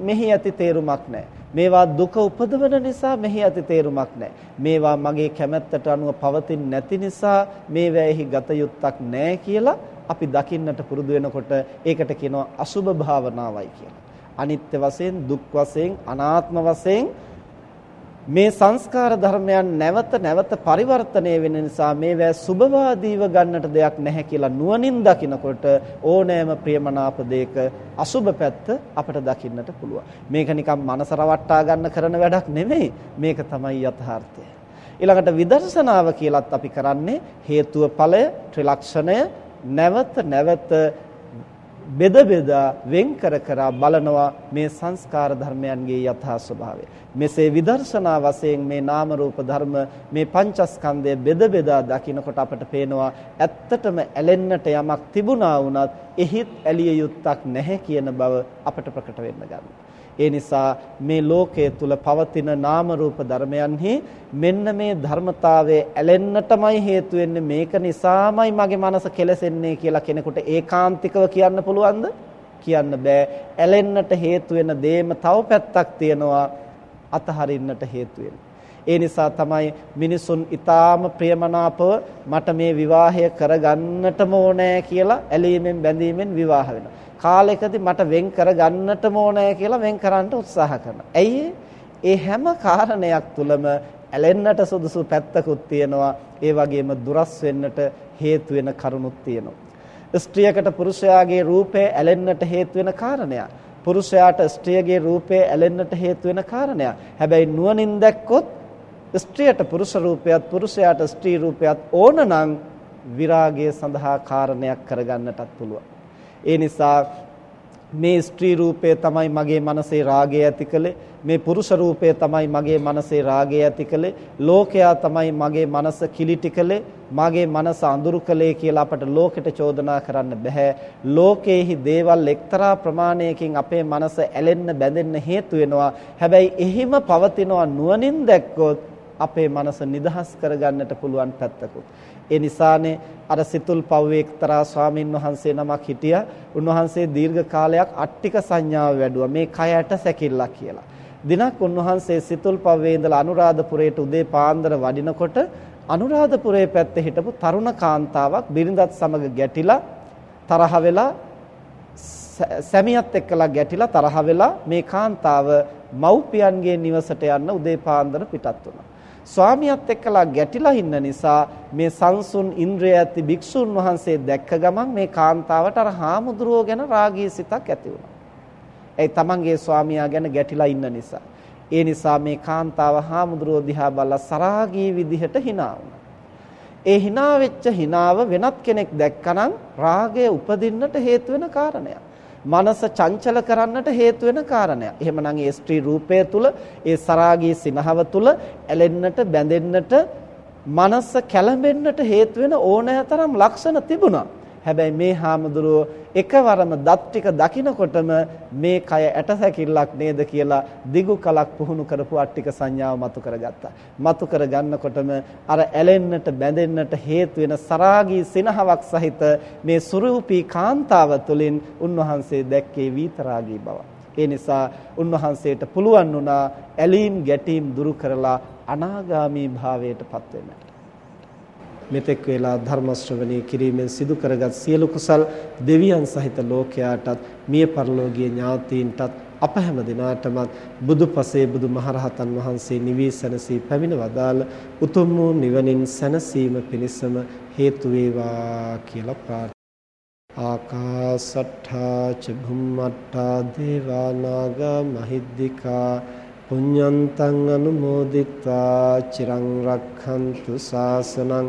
මෙහි ඇති තේරුමක් නැහැ. මේවා දුක උපදවන නිසා මෙහි ඇති තේරුමක් නැහැ. මේවා මගේ කැමැත්තට අනුව පවතින නැති නිසා මේවැෙහි ගත යුත්තක් නැහැ කියලා අපි දකින්නට පුරුදු වෙනකොට ඒකට කියනවා අසුභ භාවනාවයි කියලා. අනිත්‍ය වශයෙන් දුක් වශයෙන් අනාත්ම වශයෙන් මේ සංස්කාර ධර්මයන් නැවත නැවත පරිවර්තනය වෙන නිසා මේවැ සුභවාදීව ගන්නට දෙයක් නැහැ කියලා නුවණින් දකිනකොට ඕනෑම ප්‍රියමනාප දෙයක අසුභ පැත්ත අපට දකින්නට පුළුවන්. මේක නිකම් මනස රවට්ටා ගන්න කරන වැඩක් නෙමෙයි. මේක තමයි යථාර්ථය. ඊළඟට විදර්ශනාව කියලත් අපි කරන්නේ හේතුව ඵලය ත්‍රිලක්ෂණය නැවත නැවත බෙද බෙදා වෙන් කර කර බලනවා මේ සංස්කාර ධර්මයන්ගේ යථා ස්වභාවය. මෙසේ විදර්ශනා වශයෙන් මේ නාම රූප ධර්ම මේ පංචස්කන්ධය බෙද බෙදා දකිනකොට අපට පේනවා ඇත්තටම ඇලෙන්නට යමක් තිබුණා වුණත් එහිත් ඇලිය යුත්තක් නැහැ කියන බව අපට ප්‍රකට වෙන්න ගන්නවා. ඒ නිසා මේ ලෝකයේ තුල පවතින නාම රූප ධර්මයන්හි මෙන්න මේ ධර්මතාවයේ ඇලෙන්නටමයි හේතු වෙන්නේ මේක නිසාමයි මගේ මනස කෙලසෙන්නේ කියලා කෙනෙකුට ඒකාන්තිකව කියන්න පුළුවන්ද? කියන්න බෑ. ඇලෙන්නට හේතු වෙන දේම තව පැත්තක් තියෙනවා අතහරින්නට හේතු ඒ නිසා තමයි මිනිසුන් ඊටාම ප්‍රියමනාපව මට මේ විවාහය කරගන්නටම ඕනෑ කියලා ඇලීමෙන් බැඳීමෙන් විවාහ වෙනවා. කාලයකදී මට වෙන් කරගන්නටම ඕනෑ කියලා වෙන් කරන්න උත්සාහ කරනවා. ඇයි ඒ හැම කාරණයක් තුලම ඇලෙන්නට සුදුසු පැත්තකුත් තියෙනවා. ඒ වගේම දුරස් වෙන්නට හේතු වෙන කරුණුත් තියෙනවා. ස්ත්‍රියකට පුරුෂයාගේ රූපය ඇලෙන්නට හේතු වෙන කාරණයක්. පුරුෂයාට ස්ත්‍රියගේ රූපය ඇලෙන්නට හේතු වෙන කාරණයක්. හැබැයි නුවණින් දැක්කොත් ස්ත්‍රියට පුරුෂ රූපයත් පුරුෂයාට ස්ත්‍රී රූපයත් ඕනනම් විරාගය සඳහා කාරණයක් කරගන්නටත් පුළුවන්. ඒ නිසා මේ ස්ත්‍රී රූපය තමයි මගේ මනසේ රාගය ඇති කළේ. මේ පුරුෂ රූපය තමයි මගේ මනසේ රාගය ඇති කළේ. ලෝකයා තමයි මගේ මනස කිලිටි කළේ. මගේ මනස අඳුරු කළේ කියලා අපට ලෝකෙට චෝදනා කරන්න බෑ ලෝකයේහි දේවල් එක්තරා ප්‍රමාණයකින් අපේ මනස ඇලෙන්න බැඳෙන්න හේතු වෙනවා. හැබැයි එහිම පවතිනවා නුවණින් දැක්කොත් අපේ මනස නිදහස් කරගන්නට පුළුවන් පැත්තකුත්. ඒ නිසානේ අර සිතුල් පව්වේ එක්තරා ස්වාමින් වහන්සේ නමක් හිටියා. උන්වහන්සේ දීර්ඝ කාලයක් අට්ටික සංඥාව වැඩුවා. මේ කයට සැකිල්ලක් කියලා. දිනක් උන්වහන්සේ සිතුල් පව්වේ ඉඳලා අනුරාධපුරයට උදේ පාන්දර වඩිනකොට අනුරාධපුරයේ පැත්තේ හිටපු තරුණ කාන්තාවක් බිරිඳත් සමග ගැටිලා තරහ වෙලා සැමියත් එක්කලා ගැටිලා තරහ වෙලා මේ කාන්තාව මව්පියන්ගේ නිවසට යන්න උදේ පාන්දර පිටත් වුණා. ස්වාමියාත් එක්කලා ගැටිලා ඉන්න නිසා මේ සංසුන් ඉන්ද්‍රිය ඇති භික්ෂුන් වහන්සේ දැක්ක ගමන් මේ කාන්තාවට අර හාමුදුරුවෝ ගැන රාගී සිතක් ඇති වුණා. ඒ තමන්ගේ ස්වාමියා ගැන ගැටිලා ඉන්න නිසා. ඒ නිසා මේ කාන්තාව හාමුදුරුවෝ දිහා බලලා සරාගී විදිහට hina වුණා. ඒ hina වෙච්ච hinaව වෙනත් කෙනෙක් දැක්කනම් රාගය උපදින්නට හේතු වෙන කාරණයක්. මනස චංචල කරන්නට හේතු වෙන කාරණයක්. එහෙමනම් ඒ ස්ත්‍රී රූපය තුල ඒ සරාගී සිනහව තුල ඇලෙන්නට බැඳෙන්නට මනස කැළඹෙන්නට හේතු වෙන ඕනෑතරම් ලක්ෂණ තිබුණා. හැබැයි මේ හාමුදුරුව එකවරම දත් ටික දකිනකොටම මේ කය ඇටසැකිල්ලක් නේද කියලා දිගු කලක් පුහුණු කරපු අට්ටික සංඥාව මතු කරගත්තා. මතු කරගන්නකොටම අර ඇලෙන්නට බැඳෙන්නට හේතු වෙන සරාගී සිනහවක් සහිත මේ සුරූපී කාන්තාව තුළින් උන්වහන්සේ දැක්කේ විතරාගී බව. ඒ නිසා උන්වහන්සේට පුළුවන් වුණා ඇලීම් ගැටීම් දුරු කරලා අනාගාමී භාවයට පත් වෙන්නට. මෙතෙක් වේලා ධර්ම ශ්‍රවණය කිරීමෙන් සිදු කරගත් සියලු කුසල් දෙවියන් සහිත ලෝකයාටත් මිය පරලෝකීය ඥාතීන්ටත් අප හැම දිනාටමත් බුදුපසේ බුදුමහරහතන් වහන්සේ නිවී සැනසී පැමිණ වදාළ උතුම් වූ නිවනින් සැනසීම පිණිසම හේතු වේවා කියලා ප්‍රාර්ථනා. ආකාසට්ඨා ච භුම්මට්ඨා දේවා නාග මහිද්దికා පුඤ්ඤන්තං අනුමෝදිත්වා. චිරං රක්ඛන්තු ශාසනං